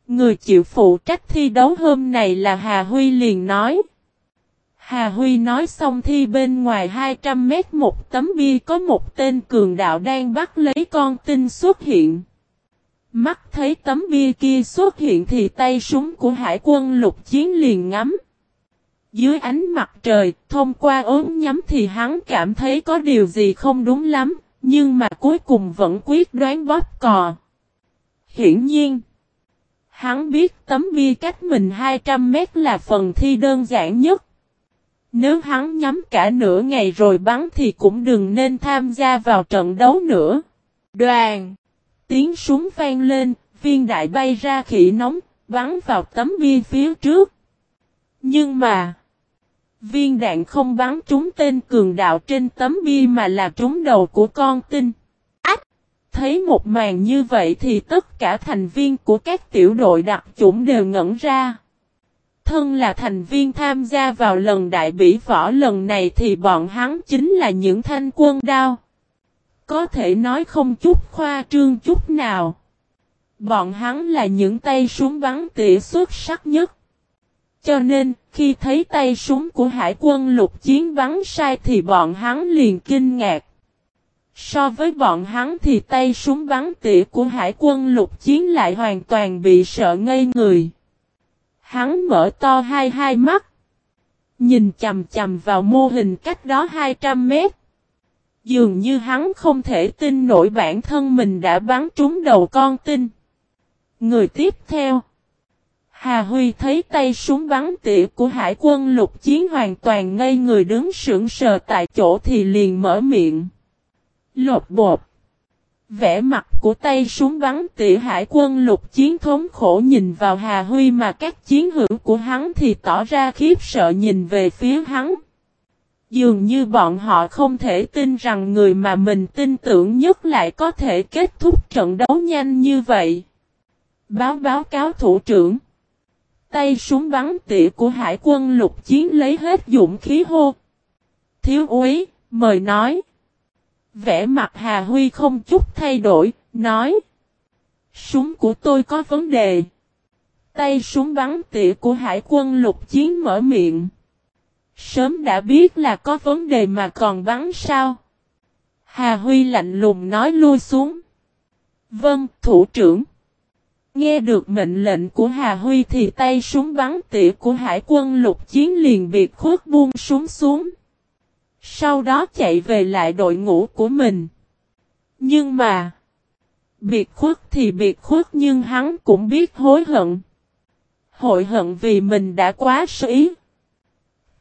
Người chịu phụ trách thi đấu hôm này là Hà Huy liền nói. Hà Huy nói xong thì bên ngoài 200 mét một tấm bia có một tên cường đạo đang bắt lấy con tin xuất hiện. Mắt thấy tấm bia kia xuất hiện thì tay súng của hải quân lục chiến liền ngắm. Dưới ánh mặt trời, thông qua ốm nhắm thì hắn cảm thấy có điều gì không đúng lắm, nhưng mà cuối cùng vẫn quyết đoán bóp cò. Hiển nhiên, hắn biết tấm bia cách mình 200 mét là phần thi đơn giản nhất. Nếu hắn nhắm cả nửa ngày rồi bắn thì cũng đừng nên tham gia vào trận đấu nữa. Đoàn! Tiếng súng vang lên, viên đại bay ra khỉ nóng, bắn vào tấm bia phía trước. Nhưng mà... Viên đạn không bắn trúng tên cường đạo trên tấm bia mà là trúng đầu của con tinh. Ách! Thấy một màn như vậy thì tất cả thành viên của các tiểu đội đặc chủng đều ngẩn ra. Thân là thành viên tham gia vào lần đại bỉ võ lần này thì bọn hắn chính là những thanh quân đao. Có thể nói không chút khoa trương chút nào. Bọn hắn là những tay súng bắn tỉa xuất sắc nhất. Cho nên, khi thấy tay súng của hải quân lục chiến bắn sai thì bọn hắn liền kinh ngạc. So với bọn hắn thì tay súng bắn tỉa của hải quân lục chiến lại hoàn toàn bị sợ ngây người. Hắn mở to hai hai mắt. Nhìn chầm chầm vào mô hình cách đó 200 mét. Dường như hắn không thể tin nổi bản thân mình đã bắn trúng đầu con tin. Người tiếp theo. Hà Huy thấy tay súng bắn tỉa của hải quân lục chiến hoàn toàn ngây người đứng sững sờ tại chỗ thì liền mở miệng. Lột bột. Vẽ mặt của tay súng bắn tỉa hải quân lục chiến thống khổ nhìn vào Hà Huy mà các chiến hữu của hắn thì tỏ ra khiếp sợ nhìn về phía hắn. Dường như bọn họ không thể tin rằng người mà mình tin tưởng nhất lại có thể kết thúc trận đấu nhanh như vậy. Báo báo cáo thủ trưởng. Tay súng bắn tỉa của hải quân lục chiến lấy hết dũng khí hô. Thiếu úy, mời nói. Vẽ mặt Hà Huy không chút thay đổi, nói. Súng của tôi có vấn đề. Tay súng bắn tỉa của hải quân lục chiến mở miệng. Sớm đã biết là có vấn đề mà còn bắn sao? Hà Huy lạnh lùng nói lui xuống. Vâng, thủ trưởng. Nghe được mệnh lệnh của Hà Huy thì tay súng bắn tỉa của hải quân lục chiến liền biệt khuất buông súng xuống. Sau đó chạy về lại đội ngũ của mình. Nhưng mà, biệt khuất thì biệt khuất nhưng hắn cũng biết hối hận. Hội hận vì mình đã quá sĩ.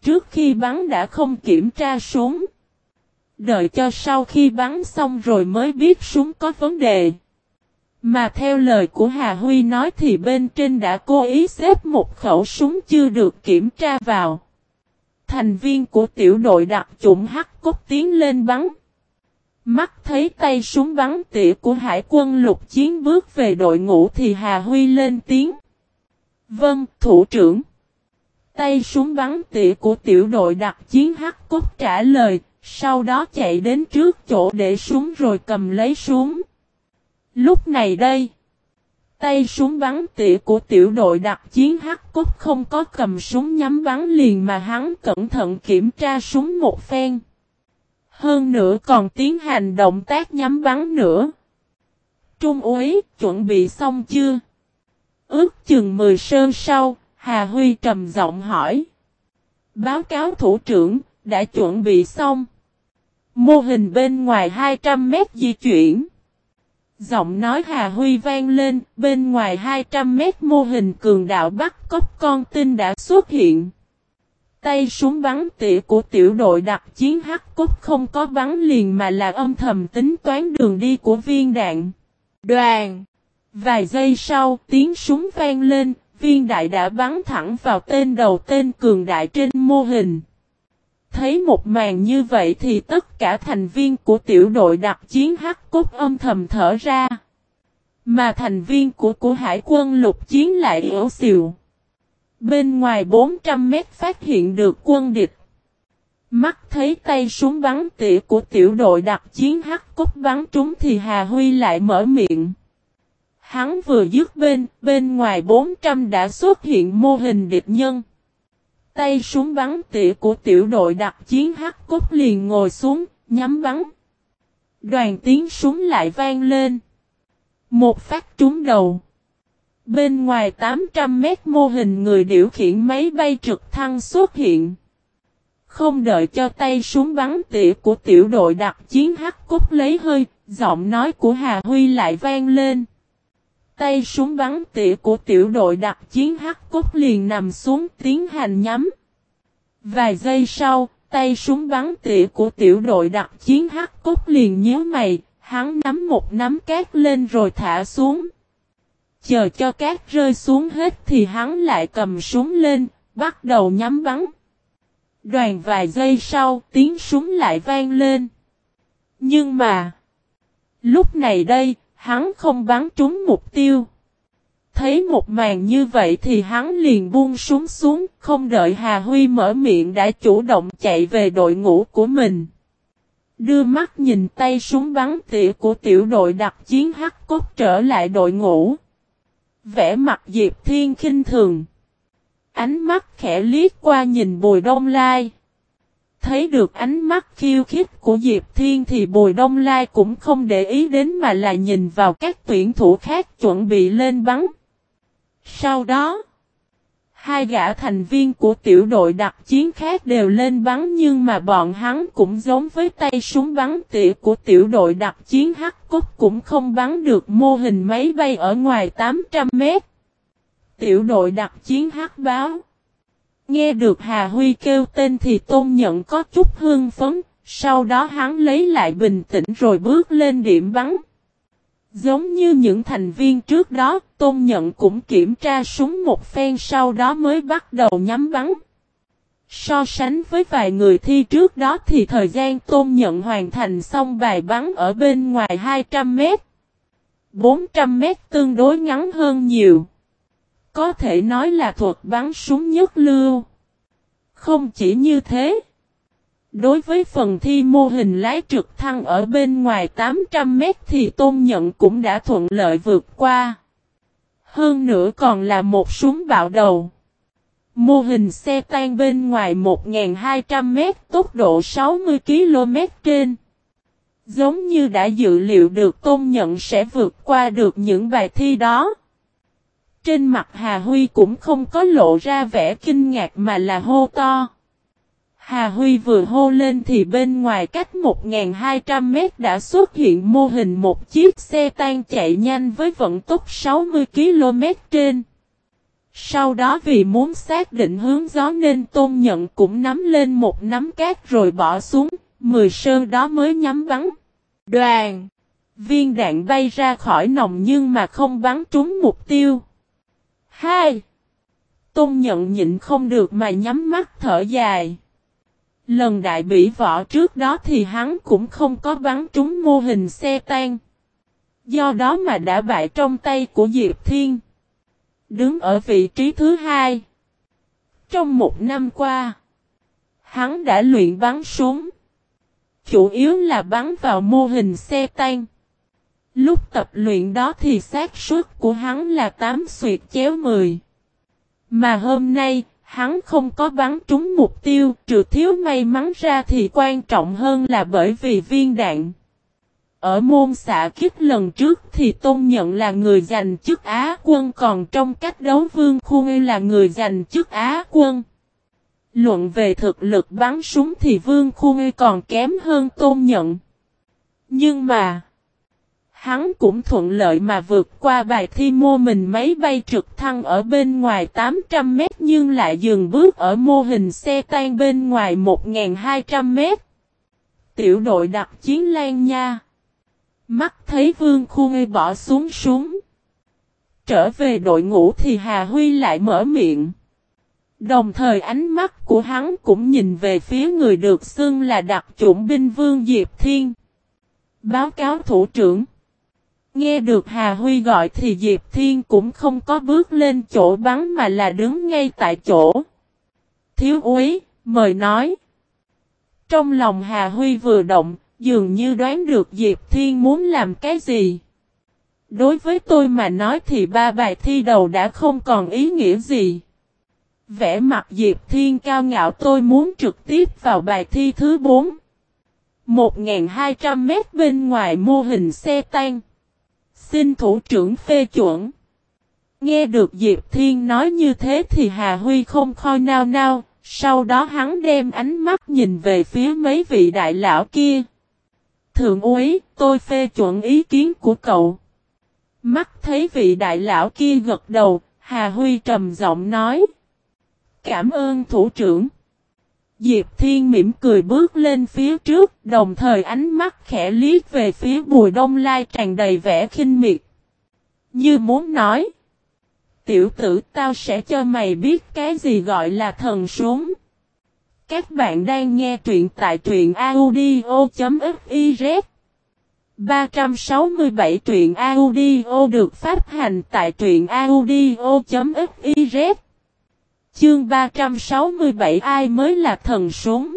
Trước khi bắn đã không kiểm tra súng. Đợi cho sau khi bắn xong rồi mới biết súng có vấn đề. Mà theo lời của Hà Huy nói thì bên trên đã cố ý xếp một khẩu súng chưa được kiểm tra vào. Thành viên của tiểu đội đặc chủng hắc cốt tiến lên bắn. Mắt thấy tay súng bắn tỉa của hải quân lục chiến bước về đội ngũ thì Hà Huy lên tiếng. Vâng, thủ trưởng. Tay súng bắn tỉa của tiểu đội đặc chiến hắc cốt trả lời, sau đó chạy đến trước chỗ để súng rồi cầm lấy súng. Lúc này đây, tay súng bắn tỉa của tiểu đội đặc chiến hắc cốt không có cầm súng nhắm bắn liền mà hắn cẩn thận kiểm tra súng một phen. Hơn nữa còn tiến hành động tác nhắm bắn nữa. Trung úy, chuẩn bị xong chưa? Ước chừng 10 sơn sau, Hà Huy trầm giọng hỏi. Báo cáo thủ trưởng, đã chuẩn bị xong. Mô hình bên ngoài 200 mét di chuyển. Giọng nói Hà Huy vang lên, bên ngoài 200 mét mô hình cường đạo bắt cóc con tin đã xuất hiện. Tay súng bắn tỉa của tiểu đội đặc chiến hắc cốt không có bắn liền mà là âm thầm tính toán đường đi của viên đạn. Đoàn! Vài giây sau, tiếng súng vang lên, viên đại đã bắn thẳng vào tên đầu tên cường đại trên mô hình. Thấy một màn như vậy thì tất cả thành viên của tiểu đội đặc chiến hắc cốt âm thầm thở ra. Mà thành viên của của hải quân lục chiến lại yếu xìu. Bên ngoài 400 mét phát hiện được quân địch. Mắt thấy tay súng bắn tỉa của tiểu đội đặc chiến hắc cốt bắn trúng thì Hà Huy lại mở miệng. Hắn vừa dứt bên, bên ngoài 400 đã xuất hiện mô hình địch nhân. Tay súng bắn tỉa của tiểu đội đặc chiến hắc cốt liền ngồi xuống, nhắm bắn. Đoàn tiếng súng lại vang lên. Một phát trúng đầu. Bên ngoài 800 mét mô hình người điều khiển máy bay trực thăng xuất hiện. Không đợi cho tay súng bắn tỉa của tiểu đội đặc chiến hắc cốt lấy hơi, giọng nói của Hà Huy lại vang lên. Tay súng bắn tỉa của tiểu đội đặc chiến hắc cốt liền nằm xuống tiến hành nhắm. Vài giây sau, tay súng bắn tỉa của tiểu đội đặc chiến hắc cốt liền nhớ mày, hắn nắm một nắm cát lên rồi thả xuống. Chờ cho cát rơi xuống hết thì hắn lại cầm súng lên, bắt đầu nhắm bắn. Đoàn vài giây sau, tiếng súng lại vang lên. Nhưng mà, lúc này đây, hắn không bắn trúng mục tiêu. Thấy một màn như vậy thì hắn liền buông súng xuống, không đợi Hà Huy mở miệng đã chủ động chạy về đội ngũ của mình. Đưa mắt nhìn tay súng bắn tỉa của tiểu đội đặc chiến hắc cốt trở lại đội ngũ. Vẽ mặt Diệp Thiên khinh thường. Ánh mắt khẽ liếc qua nhìn Bùi Đông Lai. Thấy được ánh mắt khiêu khích của Diệp Thiên thì Bùi Đông Lai cũng không để ý đến mà là nhìn vào các tuyển thủ khác chuẩn bị lên bắn. Sau đó, hai gã thành viên của tiểu đội đặc chiến khác đều lên bắn nhưng mà bọn hắn cũng giống với tay súng bắn tỉa của tiểu đội đặc chiến hắc cốt cũng không bắn được mô hình máy bay ở ngoài 800 mét. Tiểu đội đặc chiến hắc báo. Nghe được Hà Huy kêu tên thì Tôn Nhận có chút hương phấn, sau đó hắn lấy lại bình tĩnh rồi bước lên điểm bắn. Giống như những thành viên trước đó, Tôn Nhận cũng kiểm tra súng một phen sau đó mới bắt đầu nhắm bắn. So sánh với vài người thi trước đó thì thời gian Tôn Nhận hoàn thành xong bài bắn ở bên ngoài 200 mét. 400 mét tương đối ngắn hơn nhiều. Có thể nói là thuật bắn súng nhất lưu. Không chỉ như thế. Đối với phần thi mô hình lái trực thăng ở bên ngoài 800 mét thì Tôn Nhận cũng đã thuận lợi vượt qua. Hơn nữa còn là một súng bạo đầu. Mô hình xe tan bên ngoài 1.200 mét, tốc độ 60 km trên. Giống như đã dự liệu được, Tôn Nhận sẽ vượt qua được những bài thi đó. Trên mặt Hà Huy cũng không có lộ ra vẻ kinh ngạc mà là hô to. Hà Huy vừa hô lên thì bên ngoài cách 1.200 mét đã xuất hiện mô hình một chiếc xe tan chạy nhanh với vận tốc 60 km trên. Sau đó vì muốn xác định hướng gió nên Tôn Nhận cũng nắm lên một nắm cát rồi bỏ xuống, mười sơn đó mới nhắm bắn. Đoàn! Viên đạn bay ra khỏi nòng nhưng mà không bắn trúng mục tiêu hai, Tôn Nhận nhịn không được mà nhắm mắt thở dài. Lần đại bỉ võ trước đó thì hắn cũng không có bắn trúng mô hình xe tan. Do đó mà đã bại trong tay của Diệp Thiên. Đứng ở vị trí thứ hai. Trong một năm qua, hắn đã luyện bắn súng. Chủ yếu là bắn vào mô hình xe tan. Lúc tập luyện đó thì xác suất của hắn là 8 suyệt chéo 10. Mà hôm nay, hắn không có bắn trúng mục tiêu, trừ thiếu may mắn ra thì quan trọng hơn là bởi vì viên đạn. Ở môn xạ kích lần trước thì Tôn Nhận là người giành chức Á quân còn trong cách đấu Vương Khuê là người giành chức Á quân. Luận về thực lực bắn súng thì Vương Khuê còn kém hơn Tôn Nhận. Nhưng mà, hắn cũng thuận lợi mà vượt qua bài thi mô mình máy bay trực thăng ở bên ngoài 800 mét nhưng lại dừng bước ở mô hình xe tan bên ngoài 1.200 mét. Tiểu đội đặc chiến Lan Nha Mắt thấy Vương Khuê bỏ xuống súng. Trở về đội ngũ thì Hà Huy lại mở miệng. Đồng thời ánh mắt của hắn cũng nhìn về phía người được xưng là đặc chủng binh Vương Diệp Thiên. Báo cáo thủ trưởng. Nghe được Hà Huy gọi thì Diệp Thiên cũng không có bước lên chỗ bắn mà là đứng ngay tại chỗ. Thiếu úy, mời nói. Trong lòng Hà Huy vừa động, Dường như đoán được Diệp Thiên muốn làm cái gì. Đối với tôi mà nói thì ba bài thi đầu đã không còn ý nghĩa gì. Vẽ mặt Diệp Thiên cao ngạo tôi muốn trực tiếp vào bài thi thứ 4. 1.200 mét bên ngoài mô hình xe tăng. Xin thủ trưởng phê chuẩn. Nghe được Diệp Thiên nói như thế thì Hà Huy không khoi nao nao, sau đó hắn đem ánh mắt nhìn về phía mấy vị đại lão kia. Thượng úy, tôi phê chuẩn ý kiến của cậu. Mắt thấy vị đại lão kia gật đầu, Hà Huy trầm giọng nói. Cảm ơn thủ trưởng. Diệp Thiên mỉm cười bước lên phía trước, đồng thời ánh mắt khẽ liếc về phía bùi đông lai tràn đầy vẻ khinh miệt. Như muốn nói. Tiểu tử tao sẽ cho mày biết cái gì gọi là thần súng. Các bạn đang nghe truyện tại truyện audio.fiz 367 truyện audio được phát hành tại truyện audio.fiz Chương 367 ai mới là thần súng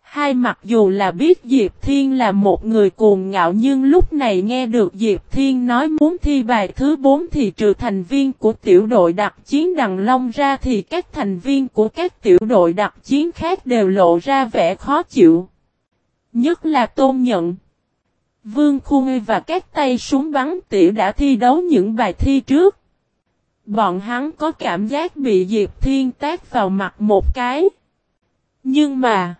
Hai mặc dù là biết Diệp Thiên là một người cuồng ngạo nhưng lúc này nghe được Diệp Thiên nói muốn thi bài thứ 4 thì trừ thành viên của tiểu đội đặc chiến Đằng Long ra thì các thành viên của các tiểu đội đặc chiến khác đều lộ ra vẻ khó chịu. Nhất là Tôn Nhận. Vương Khuê và các tay súng bắn tỉa đã thi đấu những bài thi trước. Bọn hắn có cảm giác bị Diệp Thiên tác vào mặt một cái. Nhưng mà,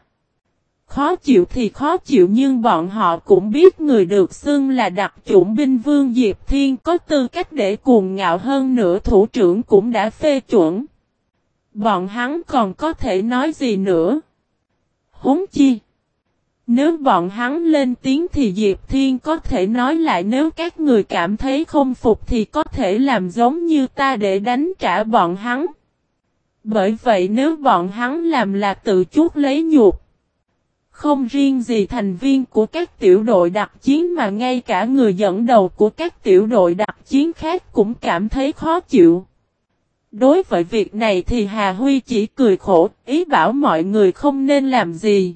Khó chịu thì khó chịu nhưng bọn họ cũng biết người được xưng là đặc chủng binh vương Diệp Thiên có tư cách để cuồng ngạo hơn nữa, thủ trưởng cũng đã phê chuẩn. Bọn hắn còn có thể nói gì nữa? Húng chi? Nếu bọn hắn lên tiếng thì Diệp Thiên có thể nói lại nếu các người cảm thấy không phục thì có thể làm giống như ta để đánh trả bọn hắn. Bởi vậy nếu bọn hắn làm là tự chuốt lấy nhục. Không riêng gì thành viên của các tiểu đội đặc chiến mà ngay cả người dẫn đầu của các tiểu đội đặc chiến khác cũng cảm thấy khó chịu. Đối với việc này thì Hà Huy chỉ cười khổ, ý bảo mọi người không nên làm gì.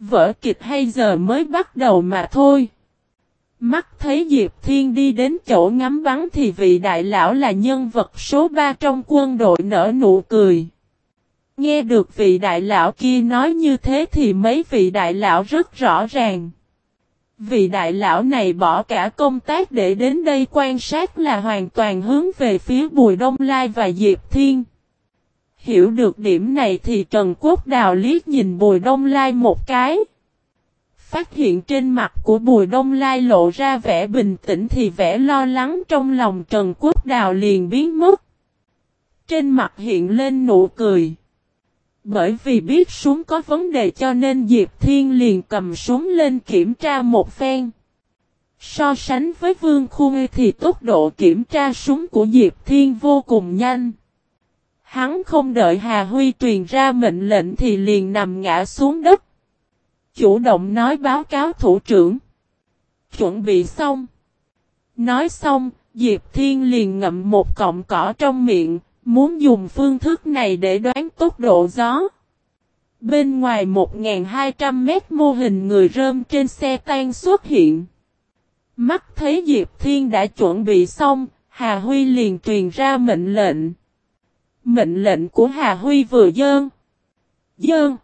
Vở kịch hay giờ mới bắt đầu mà thôi. Mắt thấy Diệp Thiên đi đến chỗ ngắm bắn thì vị đại lão là nhân vật số 3 trong quân đội nở nụ cười. Nghe được vị đại lão kia nói như thế thì mấy vị đại lão rất rõ ràng. Vị đại lão này bỏ cả công tác để đến đây quan sát là hoàn toàn hướng về phía Bùi Đông Lai và Diệp Thiên. Hiểu được điểm này thì Trần Quốc Đào liếc nhìn Bùi Đông Lai một cái. Phát hiện trên mặt của Bùi Đông Lai lộ ra vẻ bình tĩnh thì vẻ lo lắng trong lòng Trần Quốc Đào liền biến mất. Trên mặt hiện lên nụ cười. Bởi vì biết súng có vấn đề cho nên Diệp Thiên liền cầm súng lên kiểm tra một phen. So sánh với Vương Khu thì tốc độ kiểm tra súng của Diệp Thiên vô cùng nhanh. Hắn không đợi Hà Huy truyền ra mệnh lệnh thì liền nằm ngã xuống đất. Chủ động nói báo cáo thủ trưởng. Chuẩn bị xong. Nói xong, Diệp Thiên liền ngậm một cọng cỏ trong miệng, muốn dùng phương thức này để đoán tốc độ gió. Bên ngoài 1.200 mét mô hình người rơm trên xe tan xuất hiện. Mắt thấy Diệp Thiên đã chuẩn bị xong, Hà Huy liền truyền ra mệnh lệnh. Mệnh lệnh của Hà Huy vừa dơn. Dơn.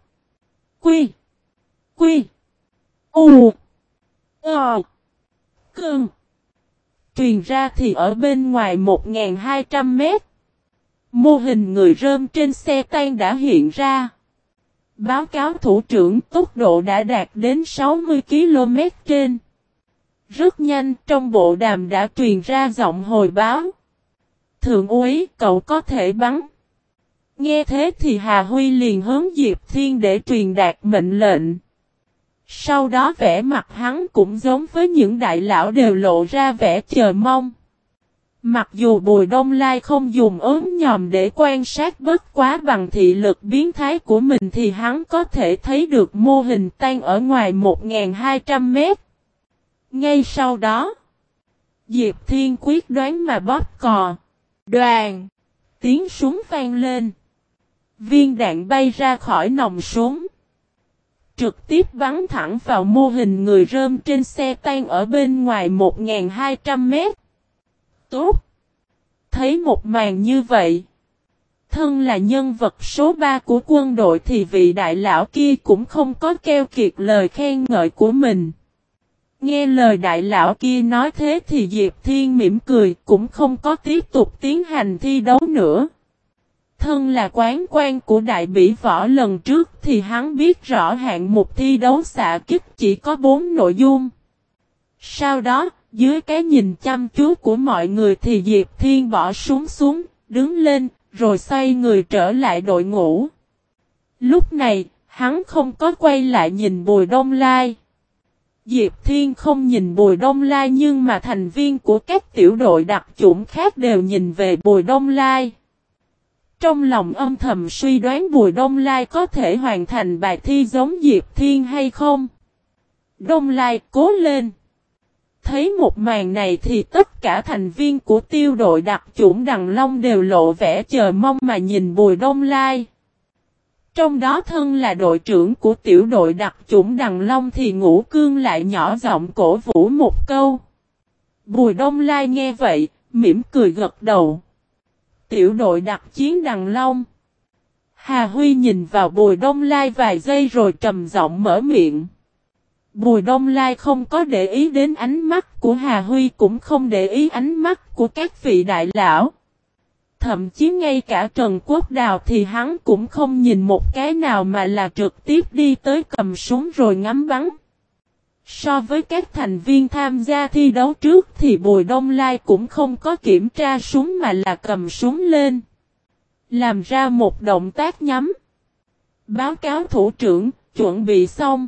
Quy. Quy. U. Ờ. Cơn. Truyền ra thì ở bên ngoài 1.200 mét. Mô hình người rơm trên xe tan đã hiện ra. Báo cáo thủ trưởng tốc độ đã đạt đến 60 km trên. Rất nhanh, trong bộ đàm đã truyền ra giọng hồi báo. Thượng úy, cậu có thể bắn. Nghe thế thì Hà Huy liền hướng Diệp Thiên để truyền đạt mệnh lệnh. Sau đó vẻ mặt hắn cũng giống với những đại lão đều lộ ra vẻ chờ mong. Mặc dù Bùi Đông Lai không dùng ốm nhòm để quan sát bất quá bằng thị lực biến thái của mình thì hắn có thể thấy được mô hình tan ở ngoài 1.200 mét. Ngay sau đó, Diệp Thiên quyết đoán mà bóp cò. Đoàn! Tiếng súng vang lên. Viên đạn bay ra khỏi nòng súng. Trực tiếp bắn thẳng vào mô hình người rơm trên xe tan ở bên ngoài 1.200 mét. Tốt! Thấy một màn như vậy. Thân là nhân vật số 3 của quân đội thì vị đại lão kia cũng không có keo kiệt lời khen ngợi của mình. Nghe lời đại lão kia nói thế thì Diệp Thiên mỉm cười, cũng không có tiếp tục tiến hành thi đấu nữa. Thân là quán quan của đại bỉ võ lần trước thì hắn biết rõ hạng mục thi đấu xạ kích chỉ có 4 nội dung. Sau đó, dưới cái nhìn chăm chú của mọi người thì Diệp Thiên bỏ súng xuống, đứng lên, rồi xoay người trở lại đội ngũ. Lúc này, hắn không có quay lại nhìn Bùi Đông Lai. Diệp Thiên không nhìn Bùi Đông Lai nhưng mà thành viên của các tiểu đội đặc chủng khác đều nhìn về Bùi Đông Lai. Trong lòng âm thầm suy đoán Bùi Đông Lai có thể hoàn thành bài thi giống Diệp Thiên hay không. Đông Lai cố lên. Thấy một màn này thì tất cả thành viên của tiêu đội đặc chủng Đằng Long đều lộ vẻ chờ mong mà nhìn Bùi Đông Lai. Trong đó thân là đội trưởng của tiểu đội đặc chủng Đằng Long thì ngũ cương lại nhỏ giọng cổ vũ một câu. Bùi Đông Lai nghe vậy, mỉm cười gật đầu. Tiểu đội đặc chiến Đằng Long. Hà Huy nhìn vào Bùi Đông Lai vài giây rồi trầm giọng mở miệng. Bùi Đông Lai không có để ý đến ánh mắt của Hà Huy cũng không để ý ánh mắt của các vị đại lão. thậm chí ngay cả Trần Quốc Đào thì hắn cũng không nhìn một cái nào mà là trực tiếp đi tới cầm súng rồi ngắm bắn. So với các thành viên tham gia thi đấu trước thì Bùi Đông Lai cũng không có kiểm tra súng mà là cầm súng lên. Làm ra một động tác nhắm. Báo cáo thủ trưởng, chuẩn bị xong.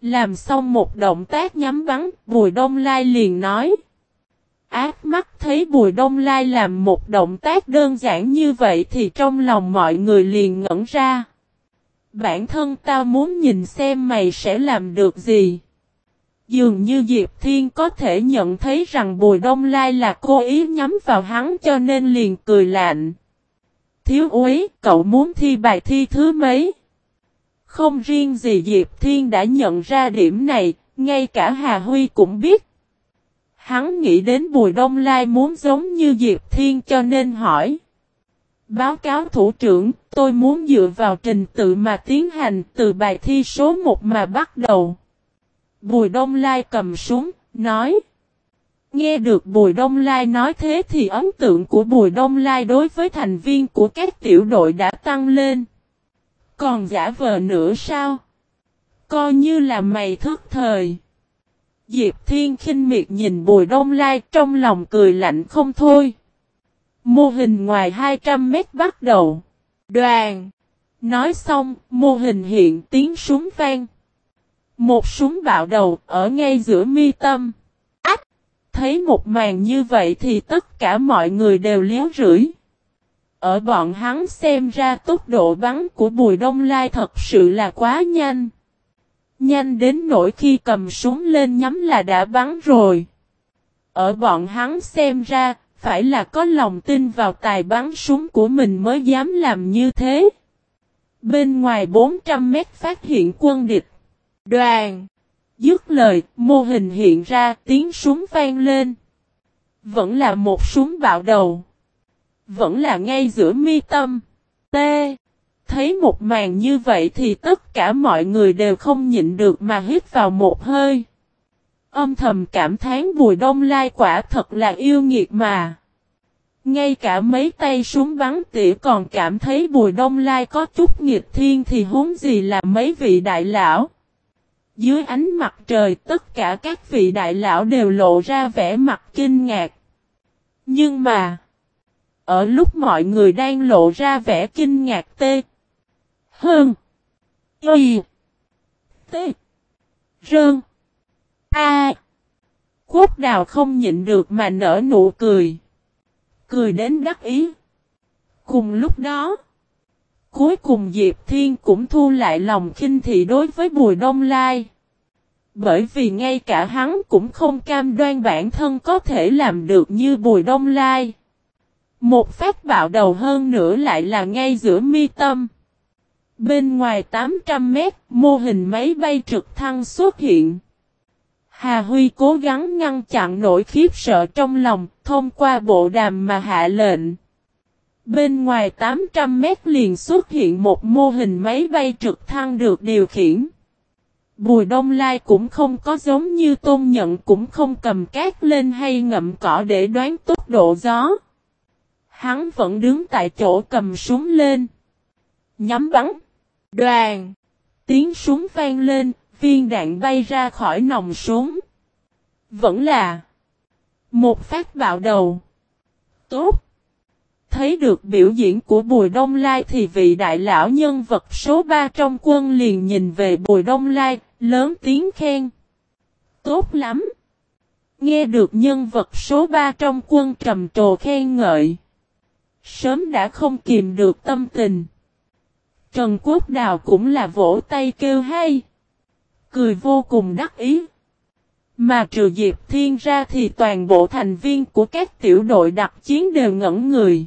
Làm xong một động tác nhắm bắn, Bùi Đông Lai liền nói. Ác mắt thấy Bùi Đông Lai làm một động tác đơn giản như vậy thì trong lòng mọi người liền ngẩn ra. Bản thân tao muốn nhìn xem mày sẽ làm được gì. Dường như Diệp Thiên có thể nhận thấy rằng Bùi Đông Lai là cố ý nhắm vào hắn cho nên liền cười lạnh. Thiếu úy, cậu muốn thi bài thi thứ mấy? Không riêng gì Diệp Thiên đã nhận ra điểm này, ngay cả Hà Huy cũng biết. Hắn nghĩ đến Bùi Đông Lai muốn giống như Diệp Thiên cho nên hỏi. Báo cáo thủ trưởng, tôi muốn dựa vào trình tự mà tiến hành từ bài thi số 1 mà bắt đầu. Bùi Đông Lai cầm súng, nói. Nghe được Bùi Đông Lai nói thế thì ấn tượng của Bùi Đông Lai đối với thành viên của các tiểu đội đã tăng lên. Còn giả vờ nữa sao? Coi như là mày thức thời. Diệp Thiên khinh miệt nhìn Bùi Đông Lai trong lòng cười lạnh không thôi. Mô hình ngoài 200 mét bắt đầu. Đoàn. Nói xong, mô hình hiện tiếng súng vang. Một súng bạo đầu ở ngay giữa mi tâm. Ách! Thấy một màn như vậy thì tất cả mọi người đều liếu rưỡi. Ở bọn hắn xem ra tốc độ bắn của Bùi Đông Lai thật sự là quá nhanh. Nhanh đến nỗi khi cầm súng lên nhắm là đã bắn rồi. Ở bọn hắn xem ra, phải là có lòng tin vào tài bắn súng của mình mới dám làm như thế. Bên ngoài 400 mét phát hiện quân địch. Đoàn. Dứt lời, mô hình hiện ra, tiếng súng vang lên. Vẫn là một súng bạo đầu. Vẫn là ngay giữa mi tâm. T. Thấy một màn như vậy thì tất cả mọi người đều không nhịn được mà hít vào một hơi. Âm thầm cảm thán Bùi Đông Lai quả thật là yêu nghiệt mà. Ngay cả mấy tay súng bắn tỉa còn cảm thấy Bùi Đông Lai có chút nghiệt thiên thì huống gì là mấy vị đại lão. Dưới ánh mặt trời tất cả các vị đại lão đều lộ ra vẻ mặt kinh ngạc. Nhưng mà, ở lúc mọi người đang lộ ra vẻ kinh ngạc tê, hơn, y, tê, rơn, a, quốc đào không nhịn được mà nở nụ cười. Cười đến đắc ý. Cùng lúc đó, Cuối cùng Diệp Thiên cũng thu lại lòng khinh thị đối với Bùi Đông Lai. Bởi vì ngay cả hắn cũng không cam đoan bản thân có thể làm được như Bùi Đông Lai. Một phát bạo đầu hơn nữa lại là ngay giữa mi tâm. Bên ngoài 800 mét, mô hình máy bay trực thăng xuất hiện. Hà Huy cố gắng ngăn chặn nỗi khiếp sợ trong lòng, thông qua bộ đàm mà hạ lệnh. Bên ngoài 800 mét liền xuất hiện một mô hình máy bay trực thăng được điều khiển. Bùi Đông Lai cũng không có giống như tôn nhận cũng không cầm cát lên hay ngậm cỏ để đoán tốc độ gió. Hắn vẫn đứng tại chỗ cầm súng lên. Nhắm bắn. Đoàn. Tiếng súng vang lên, viên đạn bay ra khỏi nòng súng. Vẫn là một phát bạo đầu. Tốt. Thấy được biểu diễn của Bùi Đông Lai thì vị đại lão nhân vật số 3 trong quân liền nhìn về Bùi Đông Lai, lớn tiếng khen. Tốt lắm. Nghe được nhân vật số 3 trong quân trầm trồ khen ngợi. Sớm đã không kìm được tâm tình. Trần Quốc Đào cũng là vỗ tay kêu hay. Cười vô cùng đắc ý. Mà trừ Diệp Thiên ra thì toàn bộ thành viên của các tiểu đội đặc chiến đều ngẩn người.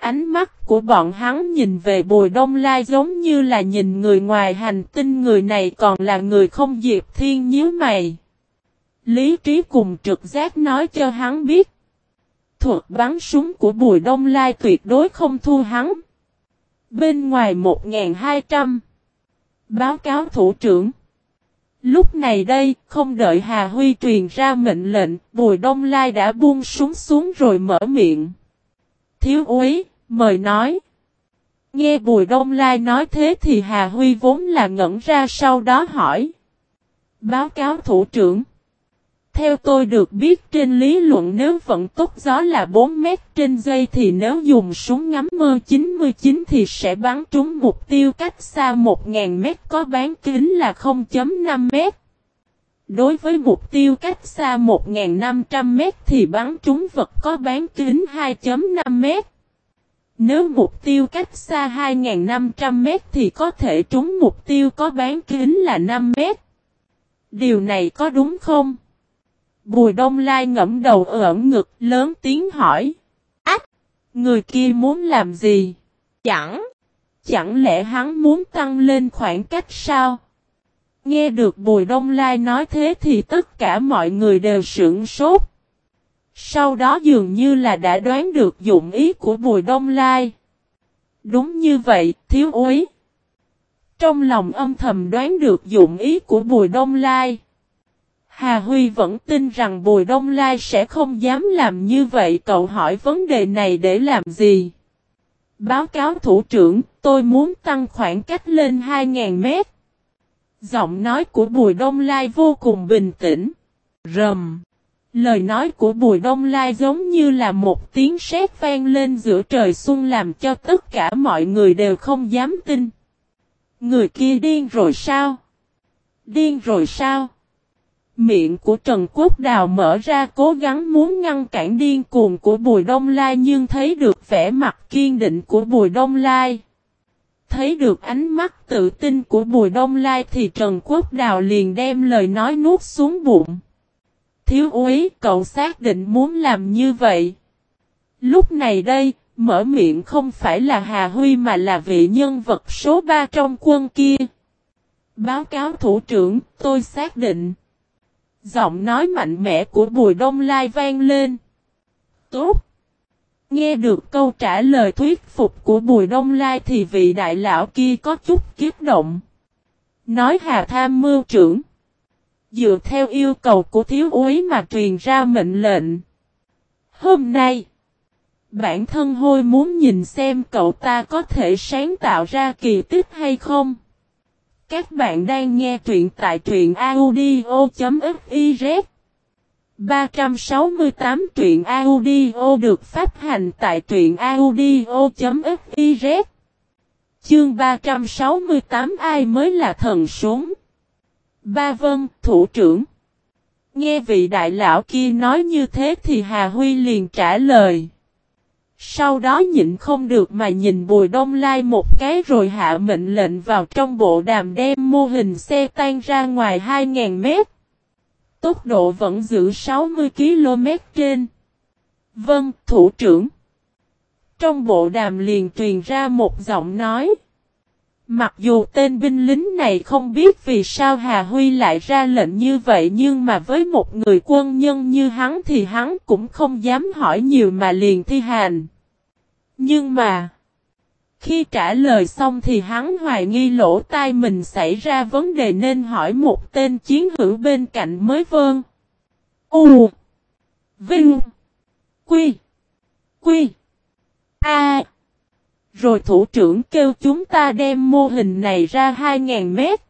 Ánh mắt của bọn hắn nhìn về Bùi Đông Lai giống như là nhìn người ngoài hành tinh người này còn là người không Diệp Thiên nhíu mày. Lý trí cùng trực giác nói cho hắn biết. Thuật bắn súng của Bùi Đông Lai tuyệt đối không thua hắn. Bên ngoài 1200. Báo cáo thủ trưởng. Lúc này đây, không đợi Hà Huy truyền ra mệnh lệnh, Bùi Đông Lai đã buông súng xuống rồi mở miệng. Thiếu úy, mời nói. Nghe Bùi Đông Lai nói thế thì Hà Huy vốn là ngẩn ra sau đó hỏi. Báo cáo thủ trưởng. Theo tôi được biết trên lý luận nếu vận tốc gió là 4 mét trên giây thì nếu dùng súng ngắm mơ 99 thì sẽ bắn trúng mục tiêu cách xa 1.000 mét có bán kính là 0.5 mét. Đối với mục tiêu cách xa 1.500 mét thì bắn trúng vật có bán kính 2.5 mét. Nếu mục tiêu cách xa 2.500 mét thì có thể trúng mục tiêu có bán kính là 5 mét. Điều này có đúng không? Bùi đông lai ngẫm đầu ẩn ngực, lớn tiếng hỏi. Ách! Người kia muốn làm gì? Chẳng! Chẳng lẽ hắn muốn tăng lên khoảng cách sao? Nghe được Bùi Đông Lai nói thế thì tất cả mọi người đều sửng sốt. Sau đó dường như là đã đoán được dụng ý của Bùi Đông Lai. Đúng như vậy, thiếu úy. Trong lòng âm thầm đoán được dụng ý của Bùi Đông Lai. Hà Huy vẫn tin rằng Bùi Đông Lai sẽ không dám làm như vậy cậu hỏi vấn đề này để làm gì? Báo cáo thủ trưởng, tôi muốn tăng khoảng cách lên 2.000 mét. Giọng nói của Bùi Đông Lai vô cùng bình tĩnh. Rầm. Lời nói của Bùi Đông Lai giống như là một tiếng sét vang lên giữa trời xuân làm cho tất cả mọi người đều không dám tin. Người kia điên rồi sao? Điên rồi sao? Miệng của Trần Quốc Đào mở ra cố gắng muốn ngăn cản điên cuồng của Bùi Đông Lai nhưng thấy được vẻ mặt kiên định của Bùi Đông Lai. Thấy được ánh mắt tự tin của Bùi Đông Lai thì Trần Quốc Đào liền đem lời nói nuốt xuống bụng. Thiếu úy, cậu xác định muốn làm như vậy. Lúc này đây, mở miệng không phải là Hà Huy mà là vị nhân vật số 3 trong quân kia. Báo cáo thủ trưởng, tôi xác định. Giọng nói mạnh mẽ của Bùi Đông Lai vang lên. Tốt. Nghe được câu trả lời thuyết phục của Bùi Đông Lai thì vị đại lão kia có chút kiếp động. Nói Hà Tham mưu trưởng. Dựa theo yêu cầu của thiếu úy mà truyền ra mệnh lệnh. Hôm nay, bản thân hôi muốn nhìn xem cậu ta có thể sáng tạo ra kỳ tích hay không. Các bạn đang nghe truyện tại truyện audio.fif 368 truyện audio được phát hành tại truyện audio.fiz Chương 368 ai mới là thần súng? Ba vân, thủ trưởng. Nghe vị đại lão kia nói như thế thì Hà Huy liền trả lời. Sau đó nhịn không được mà nhìn Bùi Đông Lai một cái rồi hạ mệnh lệnh vào trong bộ đàm đem mô hình xe tan ra ngoài 2.000 mét. Tốc độ vẫn giữ 60 km trên. Vâng, thủ trưởng. Trong bộ đàm liền truyền ra một giọng nói. Mặc dù tên binh lính này không biết vì sao Hà Huy lại ra lệnh như vậy nhưng mà với một người quân nhân như hắn thì hắn cũng không dám hỏi nhiều mà liền thi hành. Nhưng mà, khi trả lời xong thì hắn hoài nghi lỗ tai mình xảy ra vấn đề nên hỏi một tên chiến hữu bên cạnh mới vơn. U Vinh Quy Quy A rồi thủ trưởng kêu chúng ta đem mô hình này ra 2.000 mét.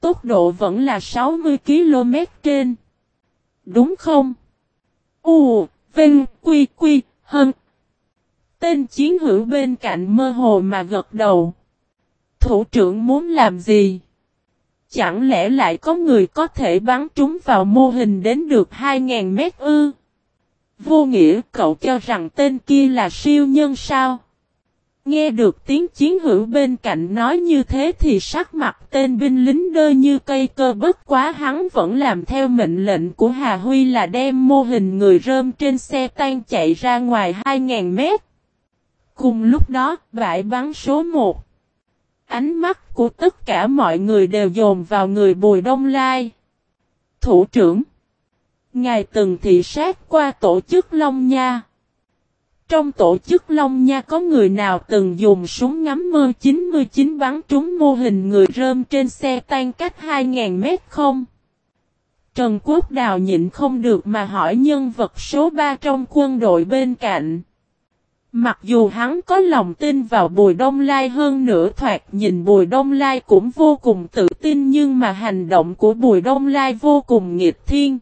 Tốc độ vẫn là 60 km trên. Đúng không? U, Vinh, Quy, Quy, hơn. Tên chiến hữu bên cạnh mơ hồ mà gật đầu. Thủ trưởng muốn làm gì? Chẳng lẽ lại có người có thể bắn trúng vào mô hình đến được 2.000 mét ư? Vô nghĩa, cậu cho rằng tên kia là siêu nhân sao? Nghe được tiếng chiến hữu bên cạnh nói như thế thì sắc mặt tên binh lính đơ như cây cơ, bất quá hắn vẫn làm theo mệnh lệnh của Hà Huy là đem mô hình người rơm trên xe tan chạy ra ngoài 2.000 mét. Cùng lúc đó, bãi bắn số 1. Ánh mắt của tất cả mọi người đều dồn vào người Bùi Đông Lai. Thủ trưởng. Ngài từng thị sát qua tổ chức Long Nha. Trong tổ chức Long Nha có người nào từng dùng súng ngắm mơ 99 bắn trúng mô hình người rơm trên xe tan cách 2.000 mét không? Trần Quốc Đào nhịn không được mà hỏi nhân vật số 3 trong quân đội bên cạnh. Mặc dù hắn có lòng tin vào Bùi Đông Lai hơn nữa thoạt nhìn Bùi Đông Lai cũng vô cùng tự tin nhưng mà hành động của Bùi Đông Lai vô cùng nghịch thiên.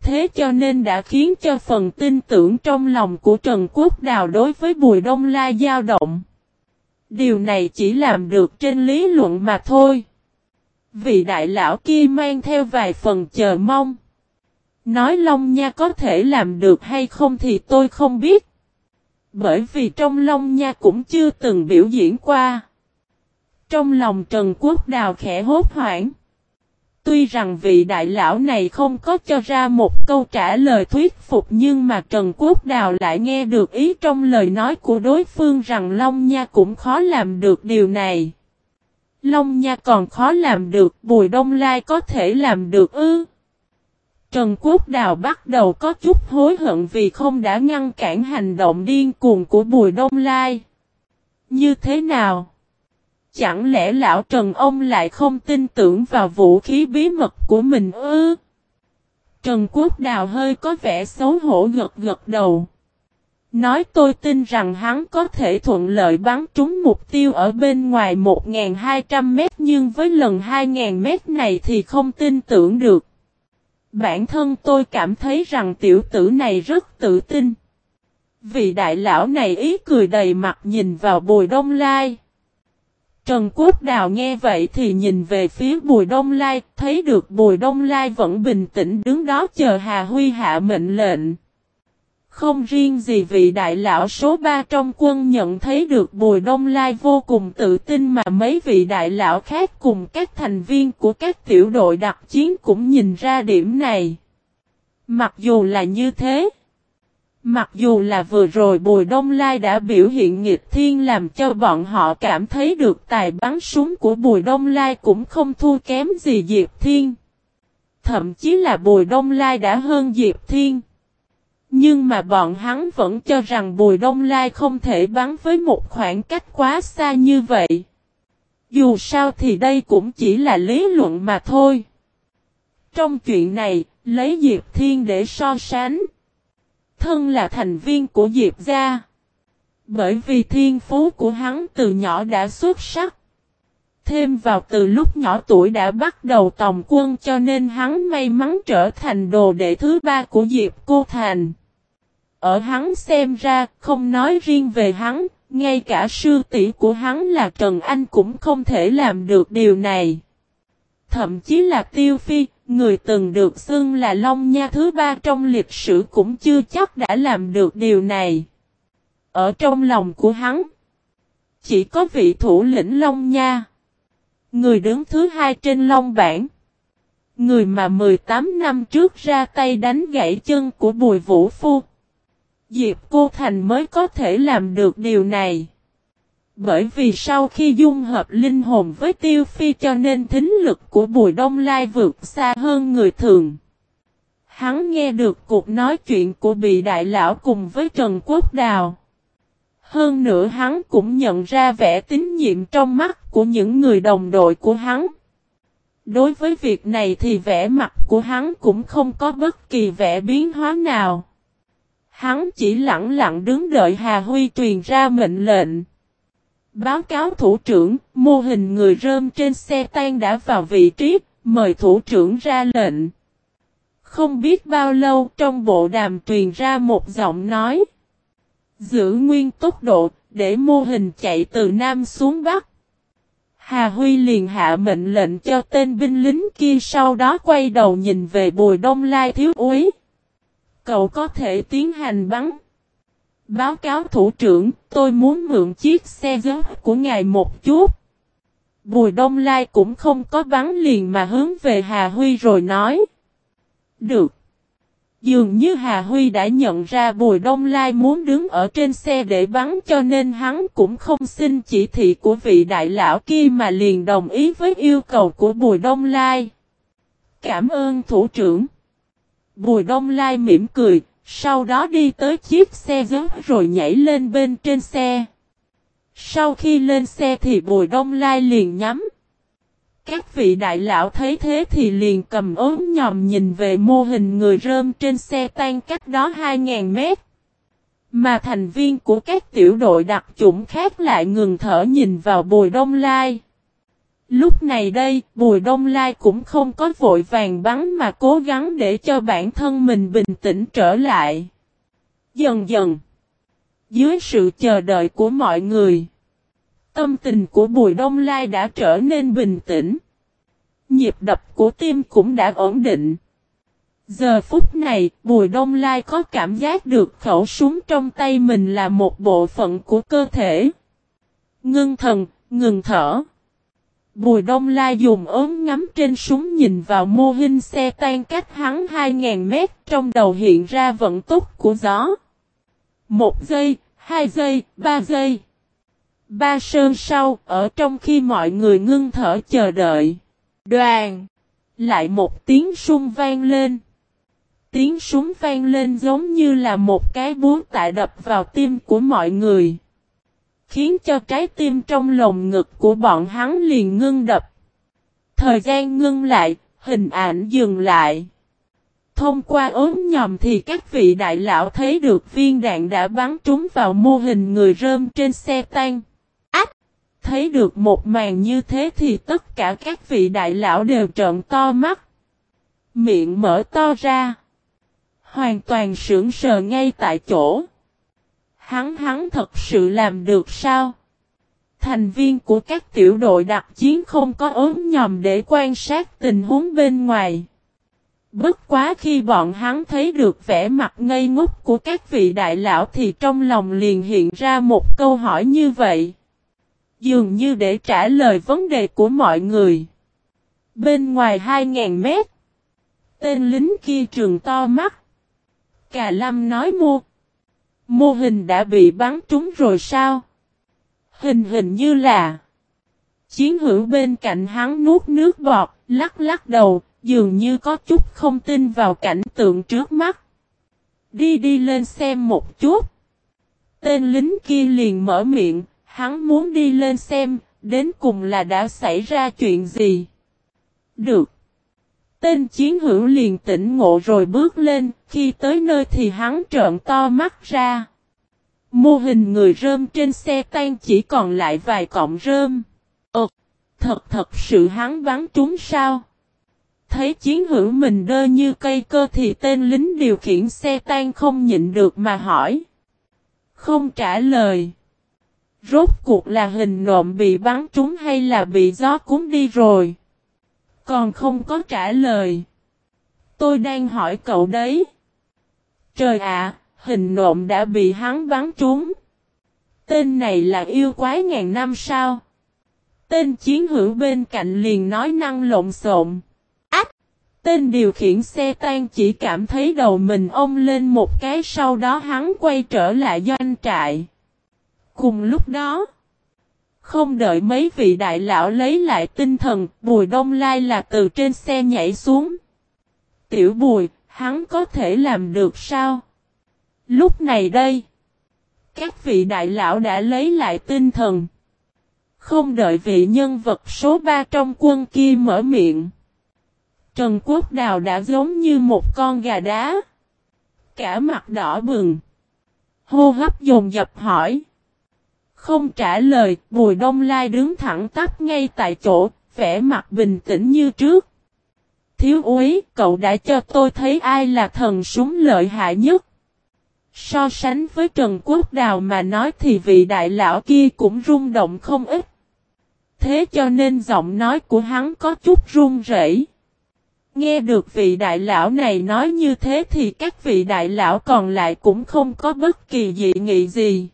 Thế cho nên đã khiến cho phần tin tưởng trong lòng của Trần Quốc Đào đối với Bùi Đông Lai dao động. Điều này chỉ làm được trên lý luận mà thôi. Vị đại lão kia mang theo vài phần chờ mong. Nói Long Nha có thể làm được hay không thì tôi không biết. Bởi vì trong Long Nha cũng chưa từng biểu diễn qua. Trong lòng Trần Quốc Đào khẽ hốt hoảng. Tuy rằng vị đại lão này không có cho ra một câu trả lời thuyết phục nhưng mà Trần Quốc Đào lại nghe được ý trong lời nói của đối phương rằng Long Nha cũng khó làm được điều này. Long Nha còn khó làm được, Bùi Đông Lai có thể làm được ư. Trần Quốc Đào bắt đầu có chút hối hận vì không đã ngăn cản hành động điên cuồng của Bùi Đông Lai. Như thế nào? Chẳng lẽ lão Trần ông lại không tin tưởng vào vũ khí bí mật của mình ư? Trần Quốc Đào hơi có vẻ xấu hổ gật gật đầu. Nói tôi tin rằng hắn có thể thuận lợi bắn trúng mục tiêu ở bên ngoài 1.200 mét, nhưng với lần 2.000 mét này thì không tin tưởng được. Bản thân tôi cảm thấy rằng tiểu tử này rất tự tin. Vị đại lão này ý cười đầy mặt nhìn vào bùi đông lai. Trần Quốc Đào nghe vậy thì nhìn về phía Bùi Đông Lai, thấy được Bùi Đông Lai vẫn bình tĩnh đứng đó chờ Hà Huy hạ mệnh lệnh. Không riêng gì vị đại lão số 3 trong quân nhận thấy được Bùi Đông Lai vô cùng tự tin mà mấy vị đại lão khác cùng các thành viên của các tiểu đội đặc chiến cũng nhìn ra điểm này. Mặc dù là như thế, Mặc dù là vừa rồi Bùi Đông Lai đã biểu hiện nghịch thiên làm cho bọn họ cảm thấy được tài bắn súng của Bùi Đông Lai cũng không thua kém gì Diệp Thiên. Thậm chí là Bùi Đông Lai đã hơn Diệp Thiên. Nhưng mà bọn hắn vẫn cho rằng Bùi Đông Lai không thể bắn với một khoảng cách quá xa như vậy. Dù sao thì đây cũng chỉ là lý luận mà thôi. Trong chuyện này, lấy Diệp Thiên để so sánh. Thân là thành viên của Diệp gia. Bởi vì thiên phú của hắn từ nhỏ đã xuất sắc. Thêm vào từ lúc nhỏ tuổi đã bắt đầu tòng quân cho nên hắn may mắn trở thành đồ đệ thứ ba của Diệp Cô Thành. Ở hắn xem ra, không nói riêng về hắn, ngay cả sư tỷ của hắn là Trần Anh cũng không thể làm được điều này. Thậm chí là Tiêu Phi, người từng được xưng là Long Nha thứ ba trong lịch sử cũng chưa chắc đã làm được điều này. Ở trong lòng của hắn, chỉ có vị thủ lĩnh Long Nha. Người đứng thứ hai trên Long Bản. Người mà 18 năm trước ra tay đánh gãy chân của Bùi Vũ Phu. Diệp Cô Thành mới có thể làm được điều này. Bởi vì sau khi dung hợp linh hồn với tiêu phi cho nên thính lực của Bùi Đông Lai vượt xa hơn người thường. Hắn nghe được cuộc nói chuyện của bị đại lão cùng với Trần Quốc Đào. Hơn nữa hắn cũng nhận ra vẻ tín nhiệm trong mắt của những người đồng đội của hắn. Đối với việc này thì vẻ mặt của hắn cũng không có bất kỳ vẻ biến hóa nào. Hắn chỉ lặng lặng đứng đợi Hà Huy truyền ra mệnh lệnh. Báo cáo thủ trưởng, mô hình người rơm trên xe tan đã vào vị trí, mời thủ trưởng ra lệnh. Không biết bao lâu trong bộ đàm truyền ra một giọng nói. Giữ nguyên tốc độ, để mô hình chạy từ Nam xuống Bắc. Hà Huy liền hạ mệnh lệnh cho tên binh lính kia sau đó quay đầu nhìn về bùi đông lai thiếu úy. Cậu có thể tiến hành bắn. Báo cáo thủ trưởng, tôi muốn mượn chiếc xe gớp của ngài một chút. Bùi Đông Lai cũng không có bắn liền mà hướng về Hà Huy rồi nói. Được. Dường như Hà Huy đã nhận ra Bùi Đông Lai muốn đứng ở trên xe để bắn cho nên hắn cũng không xin chỉ thị của vị đại lão kia mà liền đồng ý với yêu cầu của Bùi Đông Lai. Cảm ơn thủ trưởng. Bùi Đông Lai mỉm cười, sau đó đi tới chiếc xe giống rồi nhảy lên bên trên xe. Sau khi lên xe thì Bùi Đông Lai liền nhắm. Các vị đại lão thấy thế thì liền cầm ốm nhòm nhìn về mô hình người rơm trên xe tan cách đó 2.000 mét. Mà thành viên của các tiểu đội đặc chủng khác lại ngừng thở nhìn vào Bùi Đông Lai. Lúc này đây, Bùi Đông Lai cũng không có vội vàng bắn mà cố gắng để cho bản thân mình bình tĩnh trở lại. Dần dần, dưới sự chờ đợi của mọi người, tâm tình của Bùi Đông Lai đã trở nên bình tĩnh. Nhịp đập của tim cũng đã ổn định. Giờ phút này, Bùi Đông Lai có cảm giác được khẩu súng trong tay mình là một bộ phận của cơ thể. Ngưng thần, ngừng thở. Bùi Đông Lai dùng ốm ngắm trên súng nhìn vào mô hình xe tan cách hắn 2.000 mét trong đầu hiện ra vận tốc của gió. Một giây, hai giây, ba giây. Ba sơn sau, ở trong khi mọi người ngưng thở chờ đợi. Đoàn! Lại một tiếng sung vang lên. Tiếng súng vang lên giống như là một cái búa tại đập vào tim của mọi người. Khiến cho trái tim trong lồng ngực của bọn hắn liền ngưng đập. Thời gian ngưng lại, hình ảnh dừng lại. Thông qua ốm nhòm thì các vị đại lão thấy được viên đạn đã bắn trúng vào mô hình người rơm trên xe tăng. Ách! Thấy được một màn như thế thì tất cả các vị đại lão đều trợn to mắt. Miệng mở to ra. Hoàn toàn sững sờ ngay tại chỗ. Hắn hắn thật sự làm được sao? Thành viên của các tiểu đội đặc chiến không có ốm nhòm để quan sát tình huống bên ngoài. Bất quá khi bọn hắn thấy được vẻ mặt ngây ngốc của các vị đại lão thì trong lòng liền hiện ra một câu hỏi như vậy. Dường như để trả lời vấn đề của mọi người. Bên ngoài 2.000 mét. Tên lính kia trường to mắt. Cà Lâm nói mua. Mô hình đã bị bắn trúng rồi sao? Hình hình như là. Chiến hữu bên cạnh hắn nuốt nước bọt, lắc lắc đầu, dường như có chút không tin vào cảnh tượng trước mắt. Đi đi lên xem một chút. Tên lính kia liền mở miệng, hắn muốn đi lên xem, đến cùng là đã xảy ra chuyện gì. Được. Tên chiến hữu liền tỉnh ngộ rồi bước lên, khi tới nơi thì hắn trợn to mắt ra. Mô hình người rơm trên xe tan chỉ còn lại vài cọng rơm. Ồ, thật thật sự hắn bắn trúng sao? Thấy chiến hữu mình đơ như cây cơ thì tên lính điều khiển xe tan không nhịn được mà hỏi. Không trả lời. Rốt cuộc là hình nộm bị bắn trúng hay là bị gió cuốn đi rồi? Còn không có trả lời. Tôi đang hỏi cậu đấy. Trời ạ, hình nộm đã bị hắn bắn trúng. Tên này là yêu quái ngàn năm sao? Tên chiến hữu bên cạnh liền nói năng lộn xộn. Ách! Tên điều khiển xe tan chỉ cảm thấy đầu mình ông lên một cái sau đó hắn quay trở lại doanh trại. Cùng lúc đó, không đợi mấy vị đại lão lấy lại tinh thần, Bùi Đông Lai là từ trên xe nhảy xuống. Tiểu Bùi, hắn có thể làm được sao? Lúc này đây, các vị đại lão đã lấy lại tinh thần. Không đợi vị nhân vật số 3 trong quân kia mở miệng. Trần Quốc Đào đã giống như một con gà đá. Cả mặt đỏ bừng. Hô hấp dồn dập hỏi. Không trả lời, Bùi Đông Lai đứng thẳng tắp ngay tại chỗ, vẻ mặt bình tĩnh như trước. Thiếu úy, cậu đã cho tôi thấy ai là thần súng lợi hại nhất. So sánh với Trần Quốc Đào mà nói thì vị đại lão kia cũng rung động không ít. Thế cho nên giọng nói của hắn có chút run rẩy. Nghe được vị đại lão này nói như thế thì các vị đại lão còn lại cũng không có bất kỳ dị nghị gì.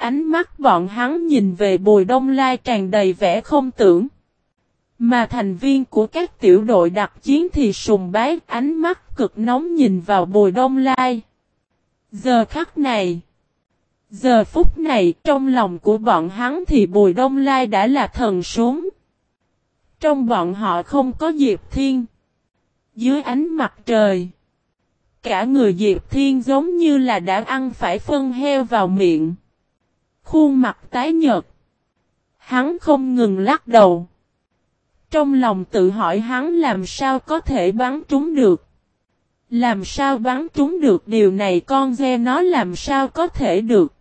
Ánh mắt bọn hắn nhìn về bùi đông lai tràn đầy vẻ không tưởng. Mà thành viên của các tiểu đội đặc chiến thì sùng bái, ánh mắt cực nóng nhìn vào bùi đông lai. Giờ khắc này. Giờ phút này trong lòng của bọn hắn thì bùi đông lai đã là thần súng. Trong bọn họ không có Diệp Thiên. Dưới ánh mặt trời. Cả người Diệp Thiên giống như là đã ăn phải phân heo vào miệng. Khuôn mặt tái nhợt. Hắn không ngừng lắc đầu. Trong lòng tự hỏi hắn làm sao có thể bắn trúng được. Làm sao bắn trúng được điều này con ve nó làm sao có thể được.